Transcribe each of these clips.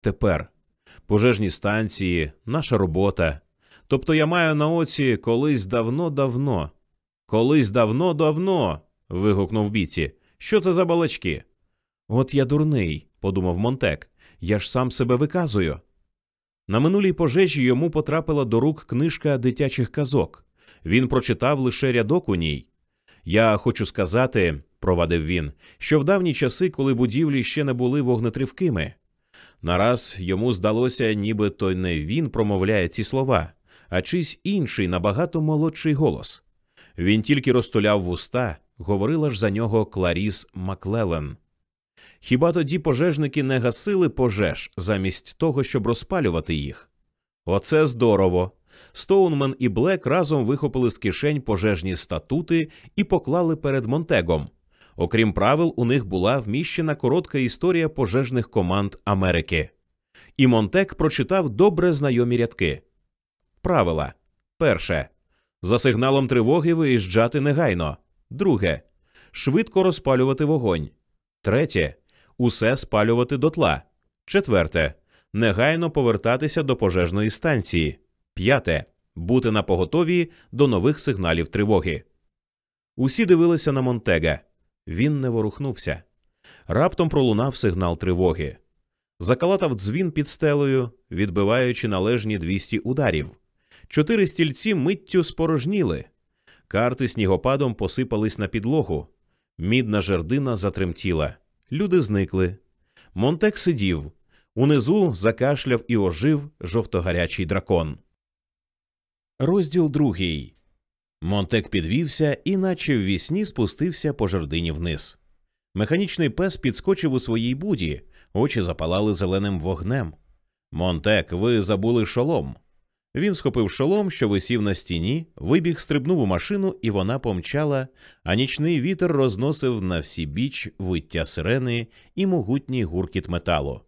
тепер, пожежні станції, наша робота. Тобто я маю на оці колись давно-давно. Колись давно-давно. вигукнув Біті. Що це за балачки? От я дурний, подумав Монтек. Я ж сам себе виказую. На минулій пожежі йому потрапила до рук книжка дитячих казок. Він прочитав лише рядок у ній. Я хочу сказати, провадив він, що в давні часи, коли будівлі ще не були вогнетривкими. Нараз йому здалося, ніби то не він промовляє ці слова, а чийсь інший набагато молодший голос. Він тільки розтуляв вуста, говорила ж за нього Кларіс Маклелен. Хіба тоді пожежники не гасили пожеж замість того, щоб розпалювати їх? Оце здорово. Стоунмен і Блек разом вихопили з кишень пожежні статути і поклали перед Монтегом. Окрім правил, у них була вміщена коротка історія пожежних команд Америки. І Монтек прочитав добре знайомі рядки. Правила перше. За сигналом тривоги виїжджати негайно. Друге. Швидко розпалювати вогонь. Третє. Усе спалювати дотла. Четверте. Негайно повертатися до пожежної станції. П'яте. Бути на поготові до нових сигналів тривоги. Усі дивилися на Монтега. Він не ворухнувся. Раптом пролунав сигнал тривоги. Закалатав дзвін під стелею, відбиваючи належні 200 ударів. Чотири стільці миттю спорожніли. Карти снігопадом посипались на підлогу. Мідна жердина затремтіла. Люди зникли. Монтек сидів. Унизу закашляв і ожив жовтогарячий дракон. Розділ другий. Монтек підвівся і, наче в вісні, спустився по жердині вниз. Механічний пес підскочив у своїй буді, очі запалали зеленим вогнем. Монтек, ви забули шолом. Він схопив шолом, що висів на стіні, вибіг, стрибнув у машину, і вона помчала, а нічний вітер розносив на всі біч виття сирени і могутній гуркіт металу.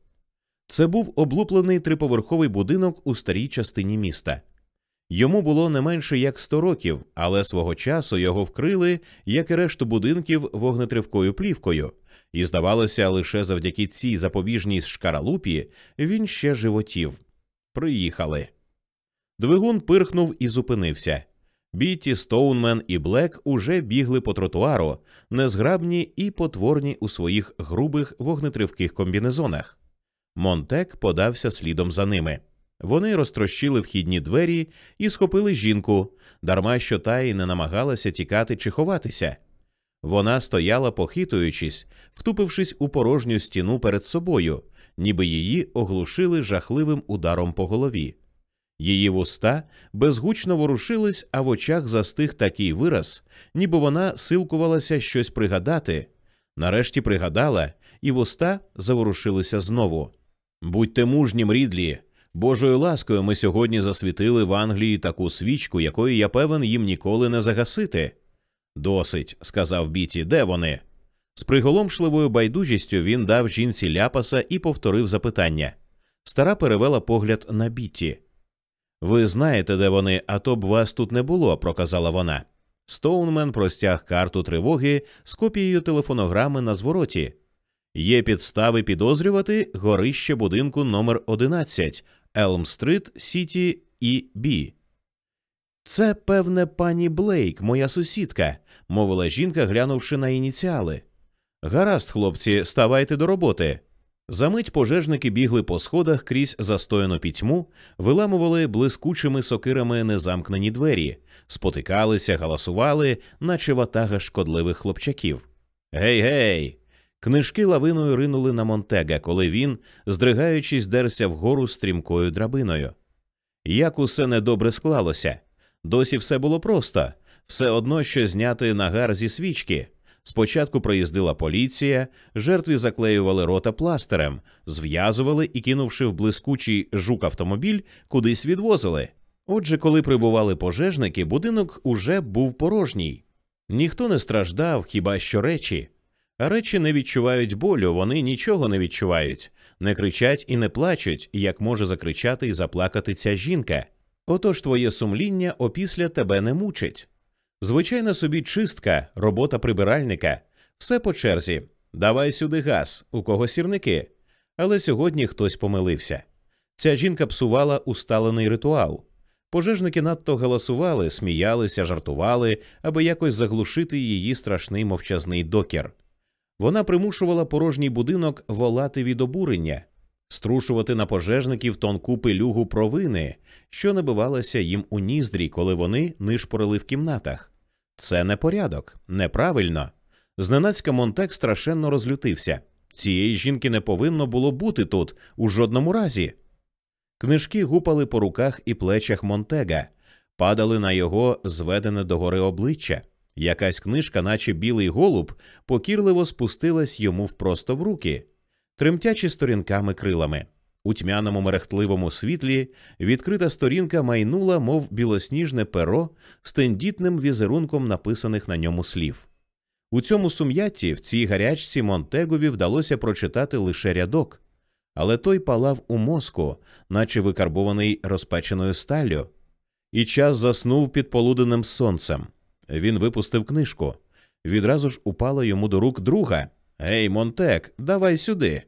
Це був облуплений триповерховий будинок у старій частині міста. Йому було не менше як сто років, але свого часу його вкрили, як і решту будинків, вогнетривкою плівкою, і, здавалося, лише завдяки цій запобіжній шкаралупі він ще животів. Приїхали. Двигун пирхнув і зупинився. Бітті, Стоунмен і Блек уже бігли по тротуару, незграбні і потворні у своїх грубих вогнетривких комбінезонах. Монтек подався слідом за ними. Вони розтрощили вхідні двері і схопили жінку, дарма що та й не намагалася тікати чи ховатися. Вона стояла, похитуючись, втупившись у порожню стіну перед собою, ніби її оглушили жахливим ударом по голові. Її вуста безгучно ворушились, а в очах застиг такий вираз, ніби вона силкувалася щось пригадати. Нарешті пригадала, і вуста заворушилися знову. Будьте мужнім, рідлі. Божою ласкою ми сьогодні засвітили в Англії таку свічку, якої я певен їм ніколи не загасити. Досить, сказав Біті, де вони? З приголомшливою байдужістю він дав жінці ляпаса і повторив запитання. Стара перевела погляд на Біті. Ви знаєте, де вони, а то б вас тут не було, проказала вона. Стоунмен простяг карту тривоги з копією телефонограми на звороті. Є підстави підозрювати горище будинку номер 11 Елм-стрит, Сіті і Бі. Це, певне, пані Блейк, моя сусідка, мовила жінка, глянувши на ініціали. Гаразд, хлопці, ставайте до роботи. Замить пожежники бігли по сходах крізь застояну пітьму, виламували блискучими сокирами незамкнені двері, спотикалися, галасували, наче ватага шкодливих хлопчаків. Гей, гей! Книжки лавиною ринули на Монтега, коли він, здригаючись, дерся вгору стрімкою драбиною. Як усе недобре склалося. Досі все було просто, все одно, що зняти нагар зі свічки. Спочатку проїздила поліція, жертві заклеювали рота пластерем, зв'язували і, кинувши в блискучий жук автомобіль, кудись відвозили. Отже, коли прибували пожежники, будинок уже був порожній. Ніхто не страждав, хіба що речі. Речі не відчувають болю, вони нічого не відчувають, не кричать і не плачуть, як може закричати і заплакати ця жінка. Отож твоє сумління опісля тебе не мучить. Звичайна собі чистка, робота прибиральника, все по черзі. Давай сюди газ, у кого сірники. Але сьогодні хтось помилився. Ця жінка псувала усталений ритуал. Пожежники надто галасували, сміялися, жартували, аби якось заглушити її страшний мовчазний докір. Вона примушувала порожній будинок волати від обурення, струшувати на пожежників тонку пилюгу провини, що набивалася їм у ніздрі, коли вони нишпорили в кімнатах. Це не порядок, неправильно. Зненацька Монтек страшенно розлютився. Цієї жінки не повинно було бути тут у жодному разі. Книжки гупали по руках і плечах Монтега, падали на його зведене догори обличчя. Якась книжка, наче білий голуб, покірливо спустилась йому впросто в руки, тремтячи сторінками крилами. У тьмяному мерехтливому світлі відкрита сторінка майнула, мов білосніжне перо з тендітним візерунком написаних на ньому слів. У цьому сум'ятті в цій гарячці Монтегові вдалося прочитати лише рядок, але той палав у мозку, наче викарбований розпеченою сталлю, і час заснув під полуденним сонцем. Він випустив книжку. Відразу ж упала йому до рук друга. Гей, Монтек, давай сюди.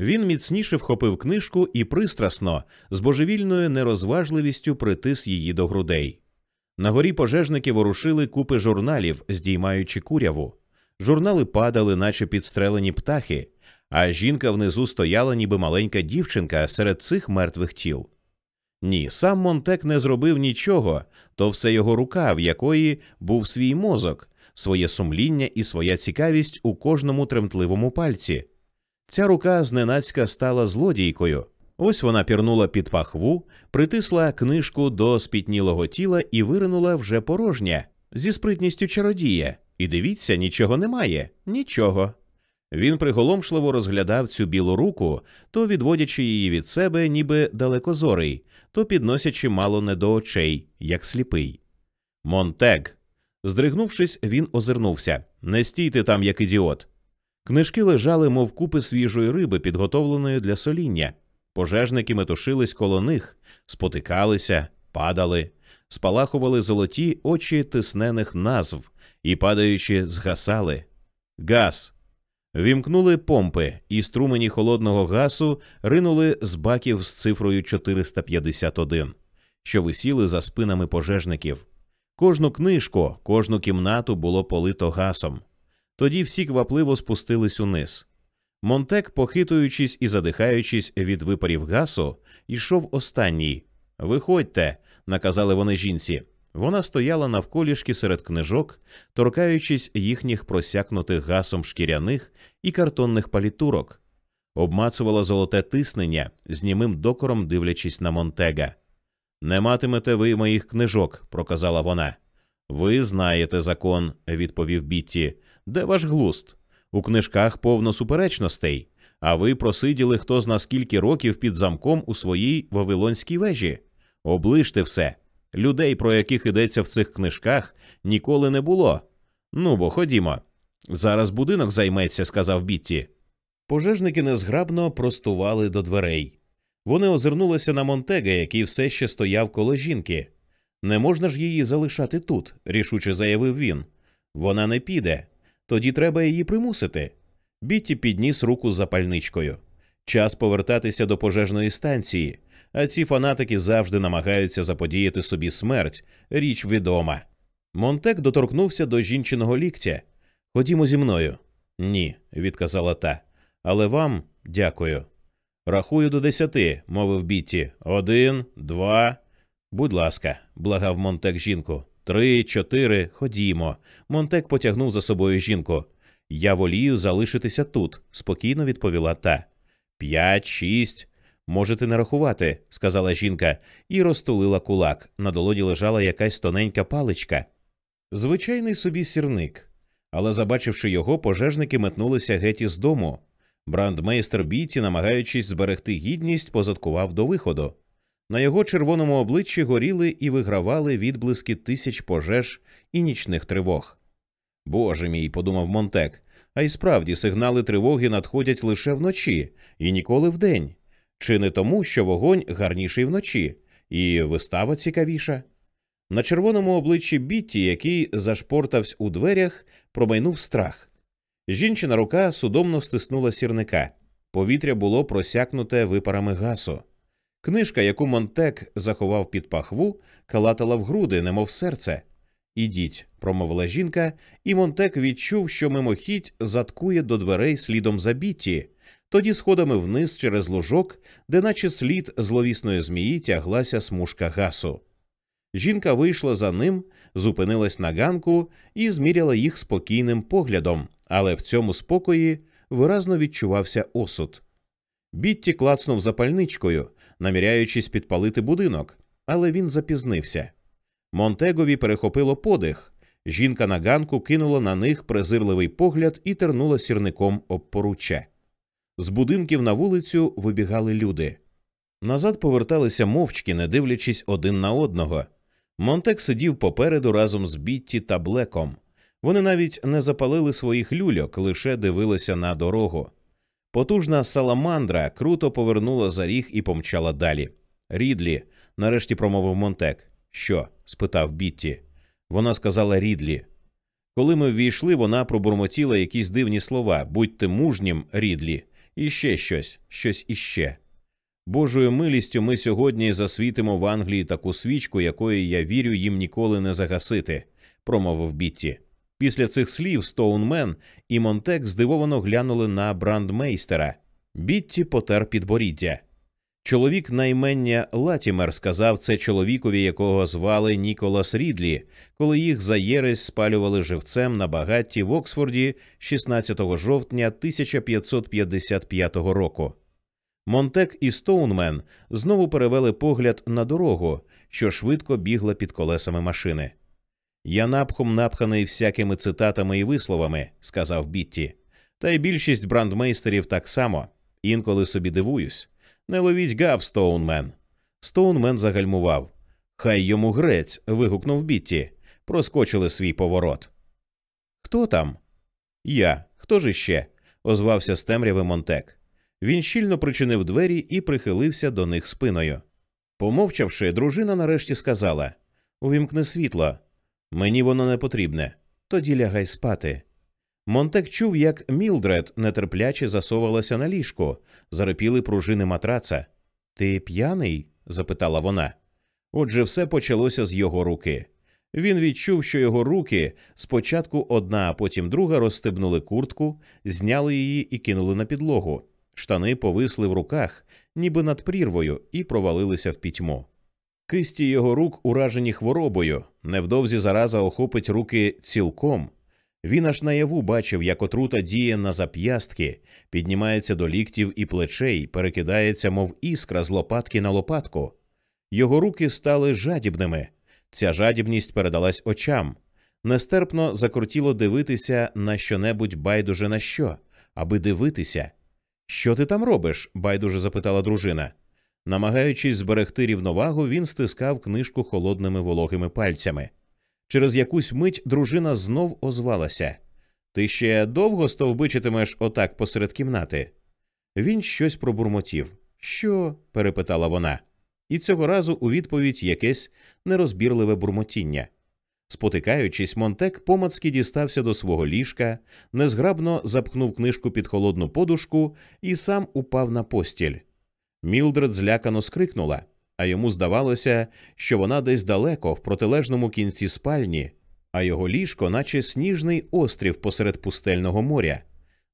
Він міцніше вхопив книжку і пристрасно, з божевільною нерозважливістю притис її до грудей. На горі пожежники ворушили купи журналів, здіймаючи куряву. Журнали падали, наче підстрелені птахи, а жінка внизу стояла, ніби маленька дівчинка серед цих мертвих тіл. Ні, сам Монтек не зробив нічого, то все його рука, в якої був свій мозок, своє сумління і своя цікавість у кожному тремтливому пальці. Ця рука зненацька стала злодійкою. Ось вона пірнула під пахву, притисла книжку до спітнілого тіла і виринула вже порожня зі спритністю чародія. І дивіться, нічого немає, нічого. Він приголомшливо розглядав цю білу руку, то відводячи її від себе, ніби далекозорий, то підносячи мало не до очей, як сліпий. Монтег. Здригнувшись, він озирнувся Не стійте там, як ідіот. Книжки лежали, мов купи свіжої риби, підготовленої для соління. Пожежники метушились коло них, спотикалися, падали, спалахували золоті очі тиснених назв і, падаючи, згасали. Газ. Вімкнули помпи, і струмені холодного газу ринули з баків з цифрою 451, що висіли за спинами пожежників. Кожну книжку, кожну кімнату було полито газом. Тоді всі квапливо спустились униз. Монтек, похитуючись і задихаючись від випарів гасу, йшов останній. Виходьте, наказали вони жінці. Вона стояла навколішки серед книжок, торкаючись їхніх просякнутих гасом шкіряних і картонних палітурок, обмацувала золоте тиснення, з німим докором дивлячись на Монтега. Не матимете ви моїх книжок, проказала вона. Ви знаєте закон, відповів Бітті. Де ваш глуст? У книжках повно суперечностей, а ви просиділи хто зна скільки років під замком у своїй Вавилонській вежі. Оближте все. Людей, про яких йдеться в цих книжках, ніколи не було. Ну бо ходімо. Зараз будинок займеться, сказав Бітті. Пожежники незграбно простували до дверей. Вони озирнулися на Монтега, який все ще стояв коло жінки. Не можна ж її залишати тут, рішуче заявив він. Вона не піде. Тоді треба її примусити. Бітті підніс руку з запальничкою. Час повертатися до пожежної станції, а ці фанатики завжди намагаються заподіяти собі смерть, річ відома. Монтек доторкнувся до жінчиного ліктя. Ходімо зі мною. Ні, відказала та. Але вам дякую. Рахую до десяти, мовив Бітті. Один, два. Будь ласка, благав Монтек жінку. Три, чотири, ходімо. Монтек потягнув за собою жінку. Я волію залишитися тут, спокійно відповіла та. П'ять, шість. Можете не рахувати, сказала жінка і розтулила кулак. На долоні лежала якась тоненька паличка. Звичайний собі сірник. Але, забачивши його, пожежники метнулися геть із дому. Брандмейстер Біті, намагаючись зберегти гідність, позадкував до виходу. На його червоному обличчі горіли і вигравали відблиски тисяч пожеж і нічних тривог. Боже мій, подумав Монтек, а й справді сигнали тривоги надходять лише вночі і ніколи вдень. Чи не тому, що вогонь гарніший вночі, і вистава цікавіша? На червоному обличчі Бітті, який зашпортався у дверях, промайнув страх. Жінчина рука судомно стиснула сірника. Повітря було просякнуте випарами гасу. Книжка, яку Монтек заховав під пахву, калатала в груди, немов серце. Ідіть, промовила жінка, і Монтек відчув, що мимохідь заткує до дверей слідом за Бітті, тоді сходами вниз через лужок, де, наче слід зловісної змії, тяглася смужка гасу. Жінка вийшла за ним, зупинилась на ганку і зміряла їх спокійним поглядом, але в цьому спокої виразно відчувався осуд. Бітті клацнув запальничкою, наміряючись підпалити будинок, але він запізнився. Монтегові перехопило подих. Жінка на ганку кинула на них презирливий погляд і тернула сірником об поруччя. З будинків на вулицю вибігали люди. Назад поверталися мовчки, не дивлячись один на одного. Монтек сидів попереду разом з Бітті та Блеком. Вони навіть не запалили своїх люльок, лише дивилися на дорогу. Потужна саламандра круто повернула за ріг і помчала далі. Рідлі, нарешті промовив Монтек. Що? спитав Бітті. Вона сказала Рідлі. Коли ми ввійшли, вона пробурмотіла якісь дивні слова будьте мужнім, Рідлі, і ще щось, щось іще. Божою милістю ми сьогодні засвітимо в Англії таку свічку, якої я вірю їм ніколи не загасити, промовив Бітті. Після цих слів Стоунмен і Монтек здивовано глянули на брандмейстера. Бітті потер підборіддя. Чоловік на ймення Латімер сказав це чоловікові, якого звали Ніколас Рідлі, коли їх за єресь спалювали живцем на багатті в Оксфорді 16 жовтня 1555 року. Монтек і Стоунмен знову перевели погляд на дорогу, що швидко бігла під колесами машини. Я напхом напханий всякими цитатами і висловами, сказав Бітті. Та й більшість брандмейстерів так само. Інколи собі дивуюсь. Не ловіть гав, Стоунмен. Стоунмен загальмував. Хай йому грець. вигукнув Бітті. Проскочили свій поворот. Хто там? Я. Хто ж іще? озвався з темряви Монтек. Він щільно причинив двері і прихилився до них спиною. Помовчавши, дружина нарешті сказала Увімкни світло. Мені воно не потрібне. Тоді лягай спати. Монтек чув, як Мілдред нетерпляче засовувалася на ліжко, зарипіли пружини матраца. Ти п'яний? запитала вона. Отже, все почалося з його руки. Він відчув, що його руки спочатку одна, а потім друга розстебнули куртку, зняли її і кинули на підлогу. Штани повисли в руках, ніби над прірвою, і провалилися в пітьму. Кисті його рук уражені хворобою, невдовзі зараза охопить руки цілком. Він аж наяву бачив, як отрута діє на зап'ястки, піднімається до ліктів і плечей, перекидається, мов іскра з лопатки на лопатку. Його руки стали жадібними. Ця жадібність передалась очам. Нестерпно закортіло дивитися на щонебудь байдуже на що, аби дивитися. Що ти там робиш? байдуже запитала дружина. Намагаючись зберегти рівновагу, він стискав книжку холодними вологими пальцями. Через якусь мить дружина знов озвалася Ти ще довго стовбичитимеш отак посеред кімнати? Він щось пробурмотів. Що? перепитала вона. І цього разу у відповідь якесь нерозбірливе бурмотіння. Спотикаючись, Монтек помацки дістався до свого ліжка, незграбно запхнув книжку під холодну подушку і сам упав на постіль. Мілдред злякано скрикнула, а йому здавалося, що вона десь далеко, в протилежному кінці спальні, а його ліжко, наче сніжний острів посеред пустельного моря.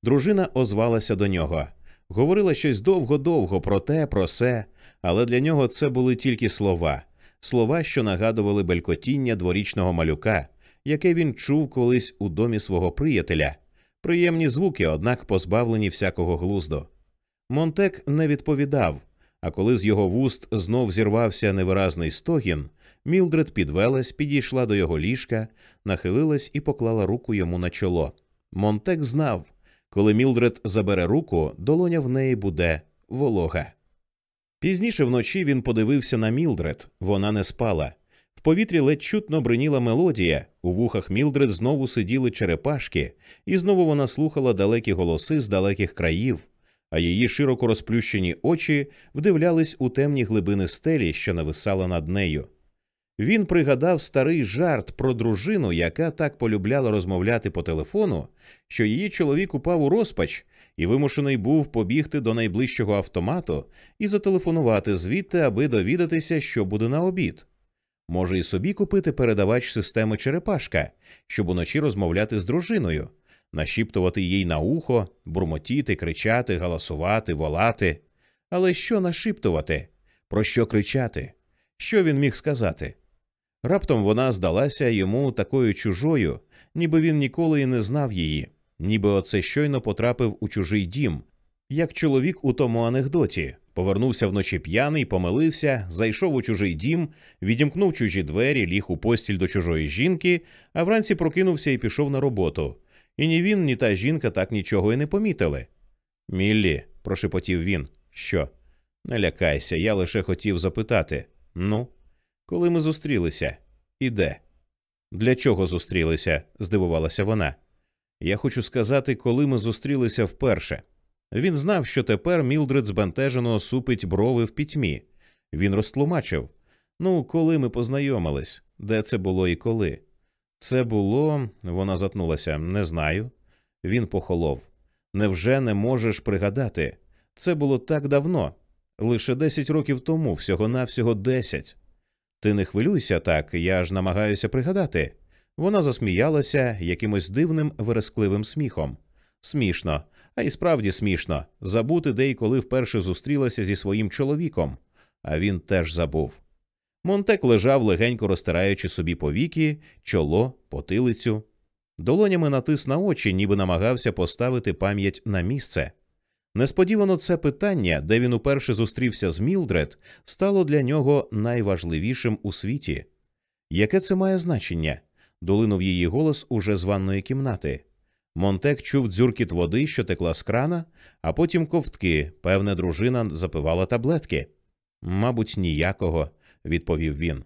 Дружина озвалася до нього, говорила щось довго-довго про те, про се, але для нього це були тільки слова, слова, що нагадували белькотіння дворічного малюка, яке він чув колись у домі свого приятеля. Приємні звуки, однак позбавлені всякого глузду. Монтек не відповідав, а коли з його вуст знов зірвався невиразний стогін, Мілдред підвелась, підійшла до його ліжка, нахилилась і поклала руку йому на чоло. Монтек знав, коли Мілдред забере руку, долоня в неї буде волога. Пізніше вночі він подивився на Мілдред, вона не спала. В повітрі ледь чутно бриніла мелодія, у вухах Мілдред знову сиділи черепашки, і знову вона слухала далекі голоси з далеких країв, а її широко розплющені очі вдивлялись у темні глибини стелі, що нависала над нею. Він пригадав старий жарт про дружину, яка так полюбляла розмовляти по телефону, що її чоловік упав у розпач і вимушений був побігти до найближчого автомату і зателефонувати звідти, аби довідатися, що буде на обід. Може, і собі купити передавач системи Черепашка, щоб уночі розмовляти з дружиною, нашіптувати їй на ухо, бурмотіти, кричати, галасувати, волати. Але що нашіптувати? Про що кричати? Що він міг сказати? Раптом вона здалася йому такою чужою, ніби він ніколи і не знав її, ніби оце щойно потрапив у чужий дім, як чоловік у тому анекдоті. Повернувся вночі п'яний, помилився, зайшов у чужий дім, відімкнув чужі двері, ліг у постіль до чужої жінки, а вранці прокинувся і пішов на роботу. І ні він, ні та жінка так нічого і не помітили. Міллі, прошепотів він. Що? Не лякайся, я лише хотів запитати. Ну, коли ми зустрілися? І де? Для чого зустрілися? здивувалася вона. Я хочу сказати, коли ми зустрілися вперше. Він знав, що тепер Мілдред збентежено супить брови в пітьмі. Він розтлумачив ну, коли ми познайомились, де це було і коли. Це було, вона затнулася, не знаю. Він похолов. Невже не можеш пригадати? Це було так давно, лише десять років тому, всього навсього десять. Ти не хвилюйся так, я ж намагаюся пригадати. Вона засміялася якимось дивним верескливим сміхом. Смішно, а й справді смішно забути, де й коли вперше зустрілася зі своїм чоловіком, а він теж забув. Монтек лежав, легенько розтираючи собі повіки, чоло, потилицю. Долонями натис на очі, ніби намагався поставити пам'ять на місце. Несподівано це питання, де він уперше зустрівся з Мілдред, стало для нього найважливішим у світі. Яке це має значення? долинув її голос уже з ванної кімнати. Монтек чув дзюркіт води, що текла з крана, а потім ковтки. Певне, дружина запивала таблетки. Мабуть, ніякого, відповів він.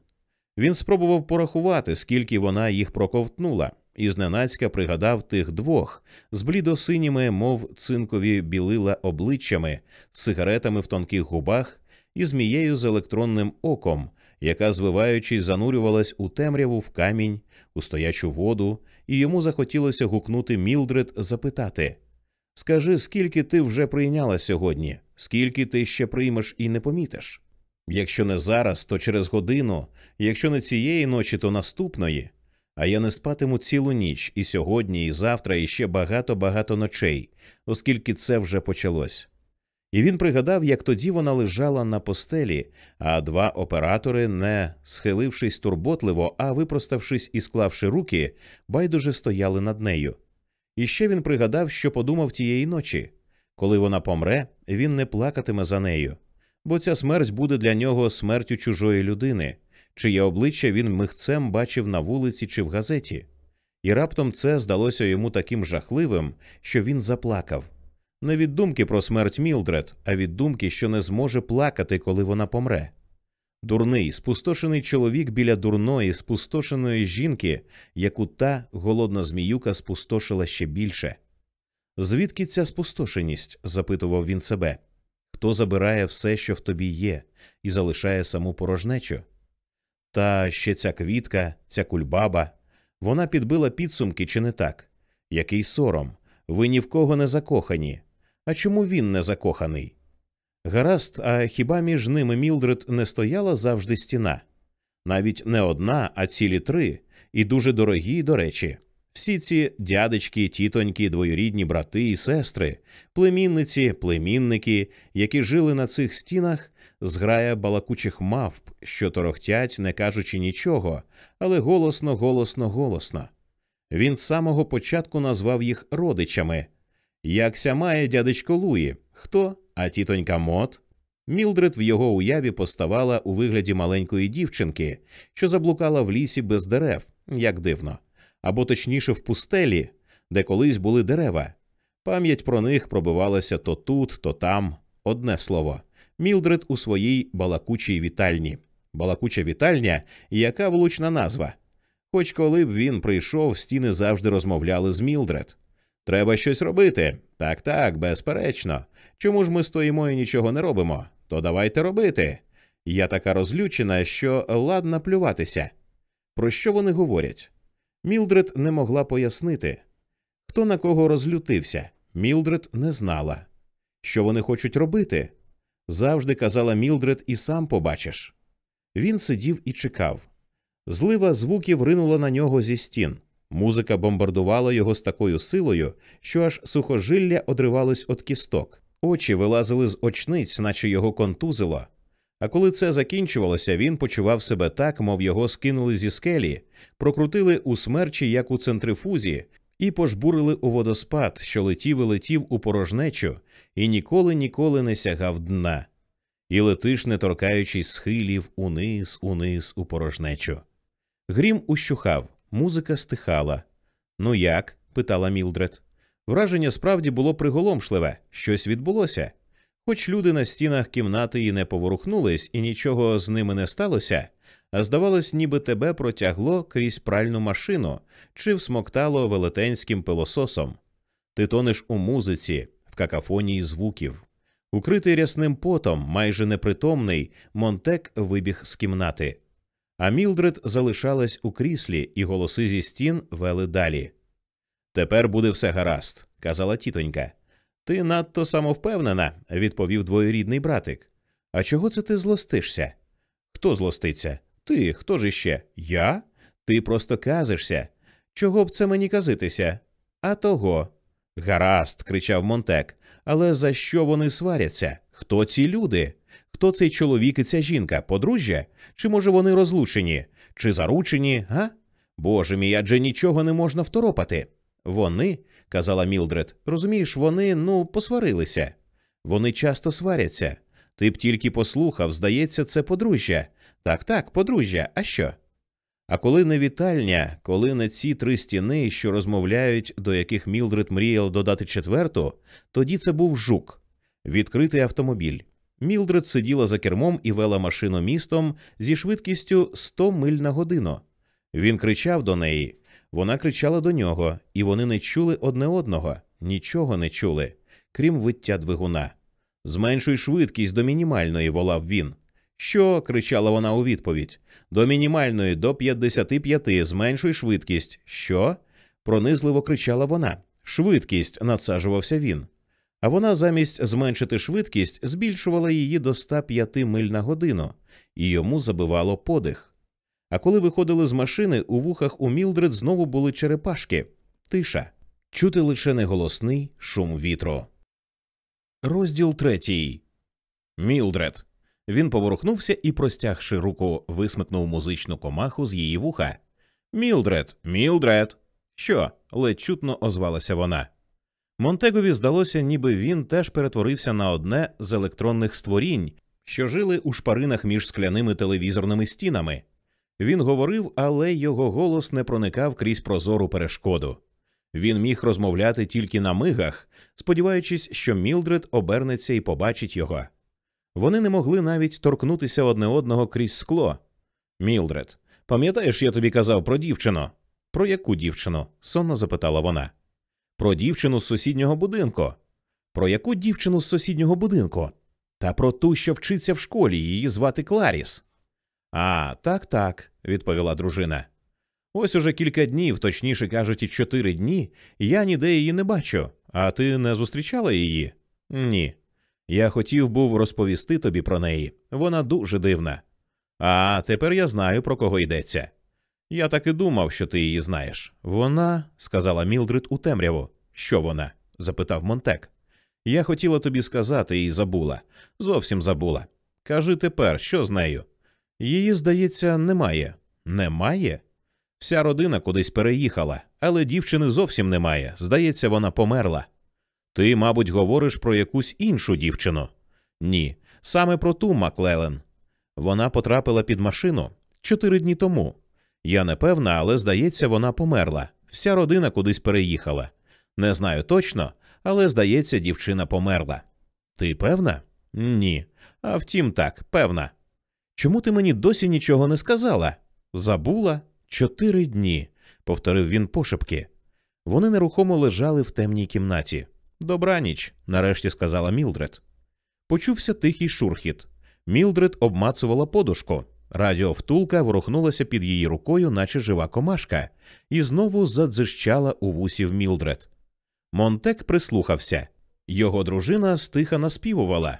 Він спробував порахувати, скільки вона їх проковтнула, і зненацька пригадав тих двох з блідосиніми, мов цинкові білила обличчями, з сигаретами в тонких губах і змією з електронним оком, яка, звиваючись, занурювалась у темряву в камінь, у стоячу воду, і йому захотілося гукнути Мілдред запитати Скажи, скільки ти вже прийняла сьогодні, скільки ти ще приймеш і не помітиш? Якщо не зараз, то через годину, якщо не цієї ночі, то наступної. А я не спатиму цілу ніч і сьогодні, і завтра, і ще багато багато ночей, оскільки це вже почалось. І він пригадав, як тоді вона лежала на постелі, а два оператори, не схилившись турботливо, а випроставшись і склавши руки, байдуже стояли над нею. І ще він пригадав, що подумав тієї ночі коли вона помре, він не плакатиме за нею, бо ця смерть буде для нього смертю чужої людини, чиє обличчя він михцем бачив на вулиці чи в газеті. І раптом це здалося йому таким жахливим, що він заплакав не від думки про смерть Мілдред, а від думки, що не зможе плакати, коли вона помре. Дурний, спустошений чоловік біля дурної, спустошеної жінки, яку та голодна зміюка спустошила ще більше. Звідки ця спустошеність? запитував він себе. Хто забирає все, що в тобі є, і залишає саму порожнечу? Та ще ця квітка, ця кульбаба, вона підбила підсумки, чи не так? Який сором? Ви ні в кого не закохані, а чому він не закоханий? Гаразд, а хіба між ними Мілдред не стояла завжди стіна? Навіть не одна, а цілі три, і дуже дорогі, до речі. Всі ці дядечки, тітоньки, двоюрідні брати і сестри, племінниці, племінники, які жили на цих стінах, зграя балакучих мавп, що торохтять, не кажучи нічого, але голосно, голосно, голосно. Він з самого початку назвав їх родичами, Як ся має дядечко Луї? Хто? А тітонька Мод? Мілдред в його уяві поставала у вигляді маленької дівчинки, що заблукала в лісі без дерев, як дивно, або точніше в пустелі, де колись були дерева. Пам'ять про них пробивалася то тут, то там. Одне слово. Мілдред у своїй балакучій вітальні. Балакуча вітальня, яка влучна назва. Хоч коли б він прийшов, стіни завжди розмовляли з Мілдред. Треба щось робити. Так, так, безперечно. Чому ж ми стоїмо і нічого не робимо? То давайте робити. Я така розлючена, що ладна плюватися. Про що вони говорять? Мілдред не могла пояснити. Хто на кого розлютився, Мілдред не знала. Що вони хочуть робити? Завжди казала Мілдред, і сам побачиш. Він сидів і чекав. Злива звуків ринула на нього зі стін. Музика бомбардувала його з такою силою, що аж сухожилля одривались від кісток, очі вилазили з очниць, наче його контузило. А коли це закінчувалося, він почував себе так, мов його скинули зі скелі, прокрутили у смерчі, як у центрифузі, і пожбурили у водоспад, що летів і летів у порожнечу, і ніколи ніколи не сягав дна, і летиш, не торкаючись схилів униз, униз у порожнечу. Грім ущухав, музика стихала. Ну як? питала Мілдред. Враження справді було приголомшливе, щось відбулося. Хоч люди на стінах кімнати і не поворухнулись, і нічого з ними не сталося, а здавалось, ніби тебе протягло крізь пральну машину чи всмоктало велетенським пилососом. Ти тонеш у музиці, в какафонії звуків. Укритий рясним потом, майже непритомний, Монтек вибіг з кімнати. А Мілдред залишалась у кріслі, і голоси зі стін вели далі. Тепер буде все гаразд, казала тітонька. Ти надто самовпевнена, відповів двоюрідний братик. А чого це ти злостишся? Хто злоститься? Ти, хто ж іще? Я? Ти просто казишся. Чого б це мені казитися? А того. Гаразд, кричав Монтек. Але за що вони сваряться? Хто ці люди? Хто цей чоловік і ця жінка? Подружжя? Чи може вони розлучені? Чи заручені, га? Боже мій, адже нічого не можна второпати. Вони, казала Мілдред, розумієш, вони, ну, посварилися. Вони часто сваряться. Ти б тільки послухав, здається, це подружжя. Так, так, подружжя, а що? А коли не вітальня, коли не ці три стіни, що розмовляють, до яких Мілдред мріяла додати четверту, тоді це був жук, відкритий автомобіль. Мілдред сиділа за кермом і вела машину містом зі швидкістю 100 миль на годину. Він кричав до неї, вона кричала до нього, і вони не чули одне одного, нічого не чули, крім виття двигуна. Зменшуй швидкість до мінімальної, волав він. Що? кричала вона у відповідь. До мінімальної, до 55, зменшуй швидкість. Що? пронизливо кричала вона. Швидкість, надсаджувався він. А вона замість зменшити швидкість збільшувала її до 105 миль на годину, і йому забивало подих. А коли виходили з машини, у вухах у Мілдред знову були черепашки, тиша, чути лише неголосний шум вітру. Розділ третій. Мілдред. Він поворухнувся і, простягши руку, висмикнув музичну комаху з її вуха. Мілдред, Мілдред. Що? ледь чутно озвалася вона. Монтегові здалося, ніби він теж перетворився на одне з електронних створінь, що жили у шпаринах між скляними телевізорними стінами. Він говорив, але його голос не проникав крізь прозору перешкоду. Він міг розмовляти тільки на мигах, сподіваючись, що Мілдред обернеться і побачить його. Вони не могли навіть торкнутися одне одного крізь скло. Мілдред, пам'ятаєш, я тобі казав про дівчину? Про яку дівчину? сонно запитала вона. Про дівчину з сусіднього будинку. Про яку дівчину з сусіднього будинку? Та про ту, що вчиться в школі, її звати Кларіс. А, так, так, відповіла дружина. Ось уже кілька днів, точніше кажучи, чотири дні, я ніде її не бачу. А ти не зустрічала її? Ні. Я хотів був розповісти тобі про неї. Вона дуже дивна. А тепер я знаю, про кого йдеться. Я так і думав, що ти її знаєш. Вона, сказала Мілдрид у темряву. Що вона? запитав Монтек. Я хотіла тобі сказати і забула. Зовсім забула. Кажи тепер, що з нею? Її, здається, немає. Немає? Вся родина кудись переїхала, але дівчини зовсім немає. Здається, вона померла. Ти, мабуть, говориш про якусь іншу дівчину? Ні, саме про ту Маклелен. Вона потрапила під машину чотири дні тому. Я не певна, але здається, вона померла. Вся родина кудись переїхала. Не знаю точно, але здається, дівчина померла. Ти певна? Ні. А втім, так, певна. Чому ти мені досі нічого не сказала? Забула чотири дні, повторив він пошепки. Вони нерухомо лежали в темній кімнаті. Добраніч, нарешті сказала Мілдред. Почувся тихий шурхіт. Мілдред обмацувала подушку. Радіовтулка ворухнулася під її рукою, наче жива комашка, і знову задзищала у вусі в Мілдред. Монтек прислухався. Його дружина стиха наспівувала.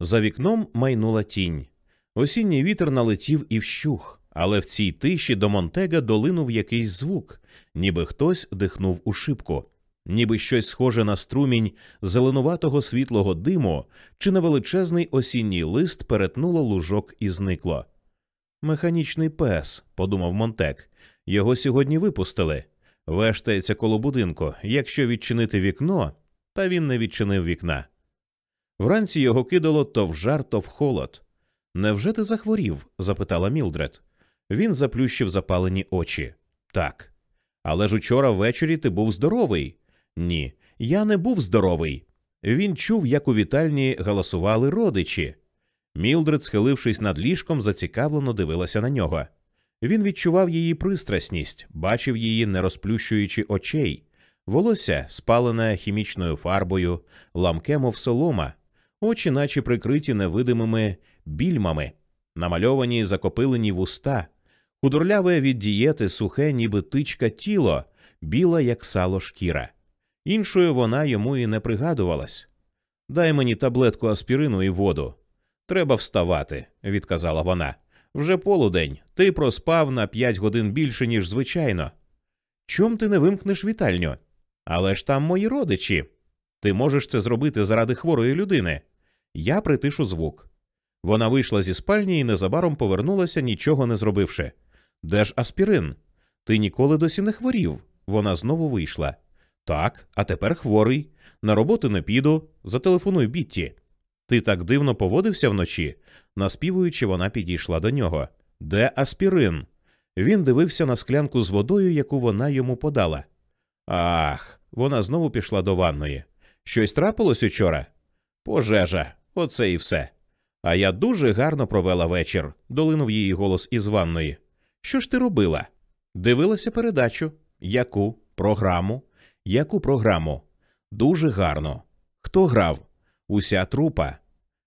За вікном майнула тінь. Осінній вітер налетів і вщух, але в цій тиші до Монтега долинув якийсь звук, ніби хтось дихнув у шибку, ніби щось схоже на струмінь зеленуватого світлого диму чи на величезний осінній лист перетнуло лужок і зникло. Механічний пес, подумав Монтек. Його сьогодні випустили. Вештається коло будинку. Якщо відчинити вікно, та він не відчинив вікна. Вранці його кидало то в жар, то в холод. Невже ти захворів? запитала Мілдред. Він заплющив запалені очі. Так. Але ж учора ввечері ти був здоровий. Ні, я не був здоровий. Він чув, як у вітальні галасували родичі. Мілдред, схилившись над ліжком, зацікавлено дивилася на нього. Він відчував її пристрасність, бачив її, не розплющуючи очей, волосся спалене хімічною фарбою, ламке, мов солома, очі, наче прикриті невидимими більмами, намальовані закопилені вуста, худорляве від дієти сухе, ніби тичка тіло, біла, як сало шкіра. Іншою вона йому і не пригадувалась. Дай мені таблетку аспірину і воду. Треба вставати, відказала вона. Вже полудень, ти проспав на п'ять годин більше, ніж звичайно. Чом ти не вимкнеш вітальню? Але ж там мої родичі. Ти можеш це зробити заради хворої людини. Я притишу звук. Вона вийшла зі спальні і незабаром повернулася, нічого не зробивши. Де ж аспірин? Ти ніколи досі не хворів. Вона знову вийшла. Так, а тепер хворий. На роботу не піду. Зателефонуй Бітті. Ти так дивно поводився вночі. Наспівуючи, вона підійшла до нього. Де аспірин? Він дивився на склянку з водою, яку вона йому подала. Ах, вона знову пішла до ванної. Щось трапилось учора? Пожежа, оце і все. А я дуже гарно провела вечір, долинув її голос із ванної. Що ж ти робила? Дивилася передачу. Яку? Програму? Яку програму? Дуже гарно. Хто грав? Уся трупа.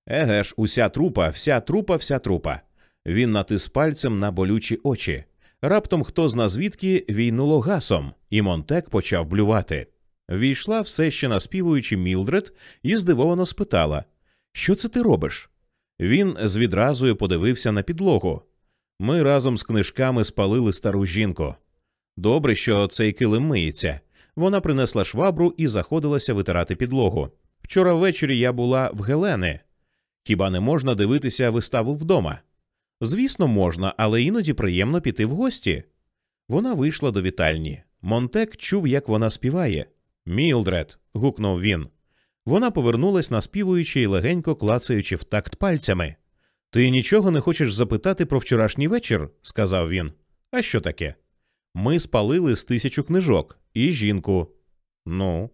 Еге ж, уся трупа, вся трупа, вся трупа. Він натис пальцем на болючі очі. Раптом хто зна звідки війнуло гасом, і Монтек почав блювати. Війшла все ще наспівуючи Мілдред і здивовано спитала Що це ти робиш? Він з відразою подивився на підлогу. Ми разом з книжками спалили стару жінку. Добре, що цей килим миється. Вона принесла швабру і заходилася витирати підлогу. Вчора ввечері я була в Гелени. Хіба не можна дивитися виставу вдома? Звісно, можна, але іноді приємно піти в гості. Вона вийшла до вітальні. Монтек чув, як вона співає. Мілдред. гукнув він. Вона повернулась, наспівуючи і легенько клацаючи в такт пальцями. Ти нічого не хочеш запитати про вчорашній вечір? сказав він. А що таке? Ми спалили з тисячу книжок і жінку. Ну.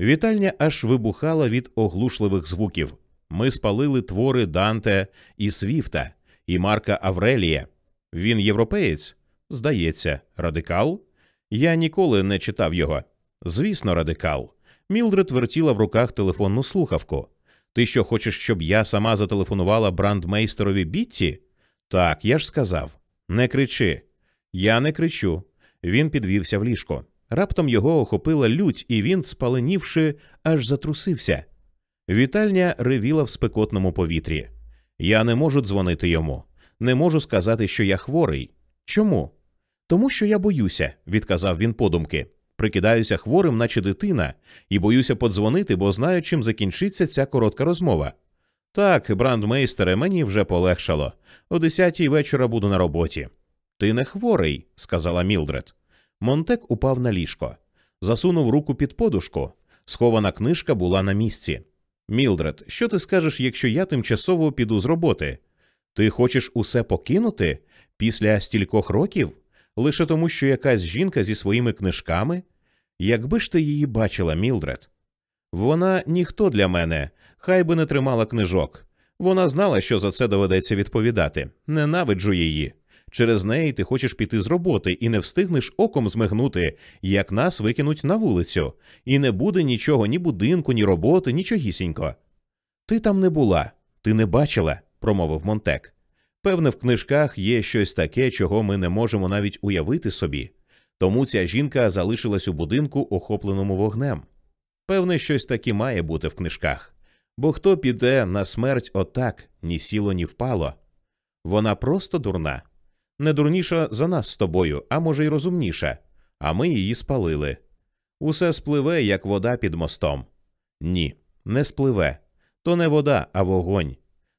Вітальня аж вибухала від оглушливих звуків. Ми спалили твори Данте і Свіфта, і Марка Аврелія. Він європеєць? Здається, радикал? Я ніколи не читав його. Звісно, радикал. Мілдред вертіла в руках телефонну слухавку. Ти що хочеш, щоб я сама зателефонувала брандмейстерові Бітті? Так, я ж сказав. Не кричи. Я не кричу. Він підвівся в ліжко. Раптом його охопила лють, і він, спаленівши, аж затрусився. Вітальня ревіла в спекотному повітрі. Я не можу дзвонити йому, не можу сказати, що я хворий. Чому? Тому що я боюся, відказав він подумки. Прикидаюся хворим, наче дитина, і боюся подзвонити, бо знаю, чим закінчиться ця коротка розмова. Так, брандмейстере, мені вже полегшало. О десятій вечора буду на роботі. Ти не хворий, сказала Мілдред. Монтек упав на ліжко, засунув руку під подушку. Схована книжка була на місці. Мілдред, що ти скажеш, якщо я тимчасово піду з роботи? Ти хочеш усе покинути після стількох років? Лише тому, що якась жінка зі своїми книжками? Якби ж ти її бачила, Мілдред? Вона ніхто для мене, хай би не тримала книжок. Вона знала, що за це доведеться відповідати. Ненавиджу її. Через неї ти хочеш піти з роботи і не встигнеш оком змигнути, як нас викинуть на вулицю, і не буде нічого, ні будинку, ні роботи, нічогісінько. Ти там не була, ти не бачила, промовив Монтек. Певне, в книжках є щось таке, чого ми не можемо навіть уявити собі. Тому ця жінка залишилась у будинку, охопленому вогнем. Певне, щось таке має бути в книжках. Бо хто піде на смерть отак, ні сіло, ні впало. Вона просто дурна, не дурніша за нас з тобою, а може й розумніша, а ми її спалили. Усе спливе, як вода під мостом. Ні, не спливе. То не вода, а вогонь.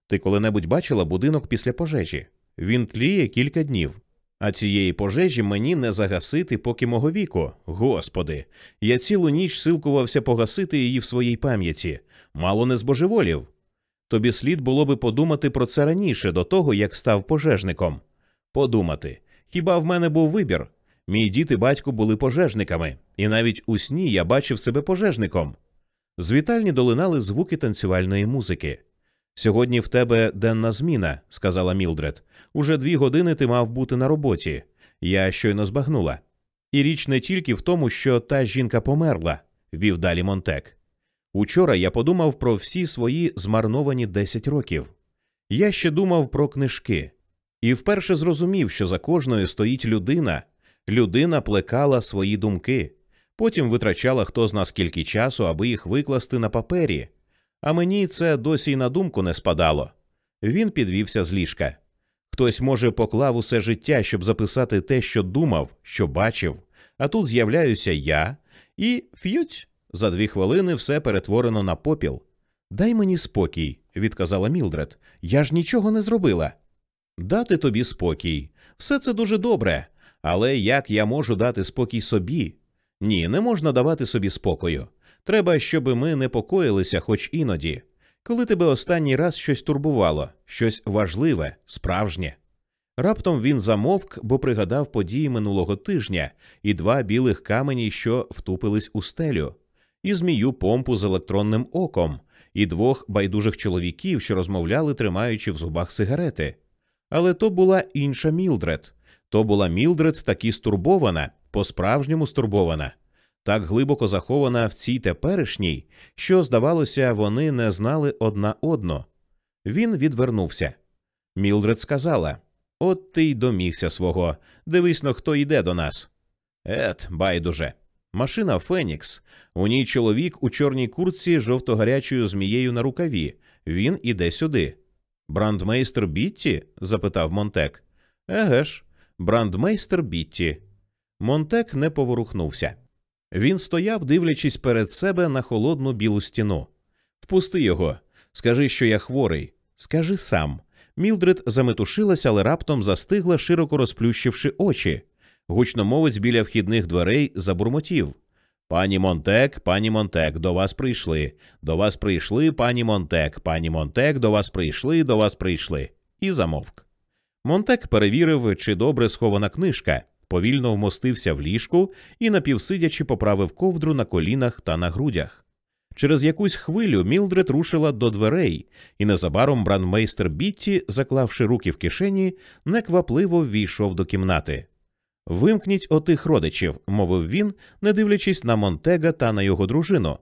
Ти коли-небудь бачила будинок після пожежі? Він тліє кілька днів. А цієї пожежі мені не загасити, поки мого віку. Господи, я цілу ніч силкувався погасити її в своїй пам'яті, мало не збожеволів. Тобі слід було би подумати про це раніше, до того як став пожежником. Подумати, хіба в мене був вибір? Мій дід і батько були пожежниками, і навіть у сні я бачив себе пожежником. З вітальні долинали звуки танцювальної музики. Сьогодні в тебе денна зміна, сказала Мілдред. Уже дві години ти мав бути на роботі. Я щойно збагнула. І річ не тільки в тому, що та жінка померла, вів далі Монтек. Учора я подумав про всі свої змарновані десять років. Я ще думав про книжки і вперше зрозумів, що за кожною стоїть людина. Людина плекала свої думки, потім витрачала хто з нас скільки часу, аби їх викласти на папері. А мені це досі й на думку не спадало. Він підвівся з ліжка. Хтось, може, поклав усе життя, щоб записати те, що думав, що бачив, а тут з'являюся я, і ф'ють. За дві хвилини все перетворено на попіл. Дай мені спокій, відказала Мілдред. Я ж нічого не зробила. Дати тобі спокій. Все це дуже добре. Але як я можу дати спокій собі? Ні, не можна давати собі спокою. Треба, щоб ми непокоїлися хоч іноді. Коли тебе останній раз щось турбувало, щось важливе, справжнє. Раптом він замовк, бо пригадав події минулого тижня і два білих камені, що втупились у стелю, і змію помпу з електронним оком, і двох байдужих чоловіків, що розмовляли, тримаючи в зубах сигарети. Але то була інша Мілдред. То була Мілдред таки стурбована, по-справжньому стурбована, так глибоко захована в цій теперішній, що, здавалося, вони не знали одна одну. Він відвернувся. Мілдред сказала От ти й домігся свого. Дивись но, хто йде до нас. Ет, байдуже. Машина Фенікс. У ній чоловік у чорній куртці з жовто-гарячою змією на рукаві. Він іде сюди. Брандмейстер Бітті? запитав Монтек. Еге ж, брандмейстер Бітті. Монтек не поворухнувся. Він стояв, дивлячись перед себе на холодну білу стіну. Впусти його. Скажи, що я хворий. Скажи сам. Мілдред заметушилась, але раптом застигла, широко розплющивши очі. Гучномовець біля вхідних дверей забурмотів. Пані Монтек, пані Монтек, до вас прийшли. До вас прийшли, пані Монтек, пані Монтек, до вас прийшли, до вас прийшли. І замовк. Монтек перевірив, чи добре схована книжка, повільно вмостився в ліжку і напівсидячи поправив ковдру на колінах та на грудях. Через якусь хвилю Мілдред рушила до дверей, і незабаром брандмейстер Бітті, заклавши руки в кишені, неквапливо ввійшов до кімнати. Вимкніть отих родичів, мовив він, не дивлячись на Монтега та на його дружину.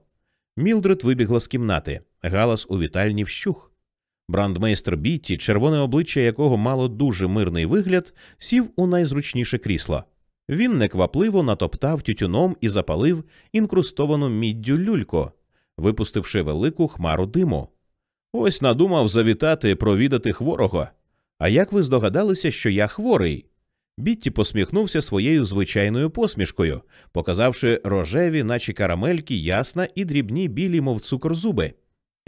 Мілдред вибігла з кімнати. Галас у вітальні вщух. Брандмейстер Бітті, червоне обличчя якого мало дуже мирний вигляд, сів у найзручніше крісло. Він неквапливо натоптав тютюном і запалив інкрустовану міддю люльку, випустивши велику хмару диму. Ось надумав завітати провідати хворого. А як ви здогадалися, що я хворий? Бітті посміхнувся своєю звичайною посмішкою, показавши рожеві, наче карамельки, ясна і дрібні білі, мов цукор зуби.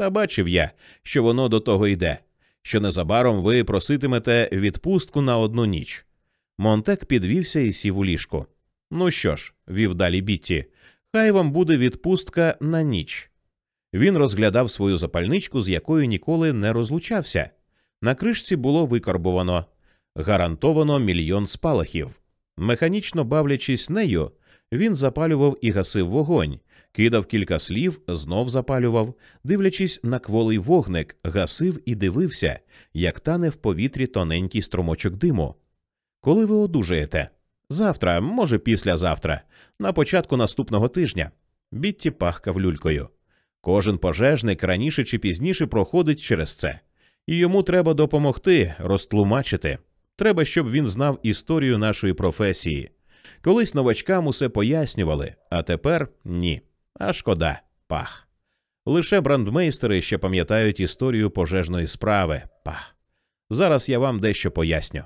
Та бачив я, що воно до того йде, що незабаром ви проситимете відпустку на одну ніч. Монтек підвівся і сів у ліжку. Ну що ж, вів далі Бітті, хай вам буде відпустка на ніч. Він розглядав свою запальничку, з якою ніколи не розлучався. На кришці було викарбовано гарантовано мільйон спалахів. Механічно бавлячись нею, він запалював і гасив вогонь, кидав кілька слів, знов запалював, дивлячись на кволий вогник, гасив і дивився, як тане в повітрі тоненький струмочок диму. Коли ви одужаєте? Завтра, може, післязавтра, на початку наступного тижня. Бітті пахкав люлькою. Кожен пожежник раніше чи пізніше проходить через це. І йому треба допомогти, розтлумачити. Треба, щоб він знав історію нашої професії. Колись новачкам усе пояснювали, а тепер ні. А шкода, пах. Лише брандмейстери ще пам'ятають історію пожежної справи. Пах. Зараз я вам дещо поясню.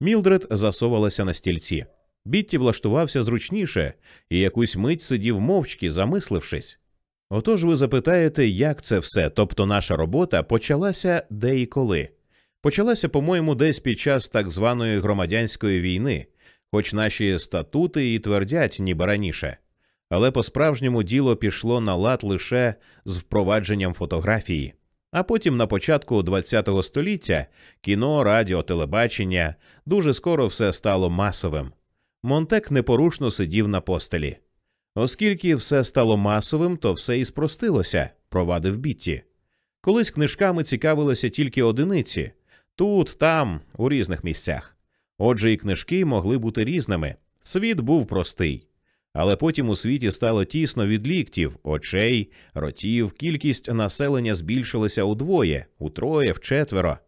Мілдред засовалася на стільці. Бітті влаштувався зручніше і якусь мить сидів мовчки, замислившись. Отож ви запитаєте, як це все, тобто наша робота почалася де і коли. Почалася, по-моєму, десь під час так званої громадянської війни, хоч наші статути і твердять, ніби раніше. Але по справжньому діло пішло на лад лише з впровадженням фотографії. А потім на початку ХХ століття кіно, радіо, телебачення дуже скоро все стало масовим. Монтек непорушно сидів на постелі. Оскільки все стало масовим, то все і спростилося, провадив Бітті. Колись книжками цікавилися тільки одиниці тут, там, у різних місцях. Отже, і книжки могли бути різними. Світ був простий. Але потім у світі стало тісно від ліктів, очей, ротів, кількість населення збільшилася удвоє, утроє, вчетверо.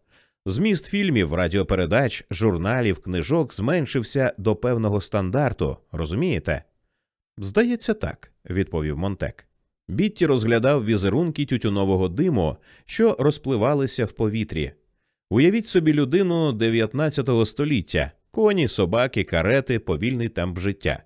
Зміст фільмів, радіопередач, журналів, книжок зменшився до певного стандарту, розумієте? Здається, так, відповів Монтек. Бітті розглядав візерунки тютюнового диму, що розпливалися в повітрі. Уявіть собі людину 19 століття, коні, собаки, карети, повільний темп життя.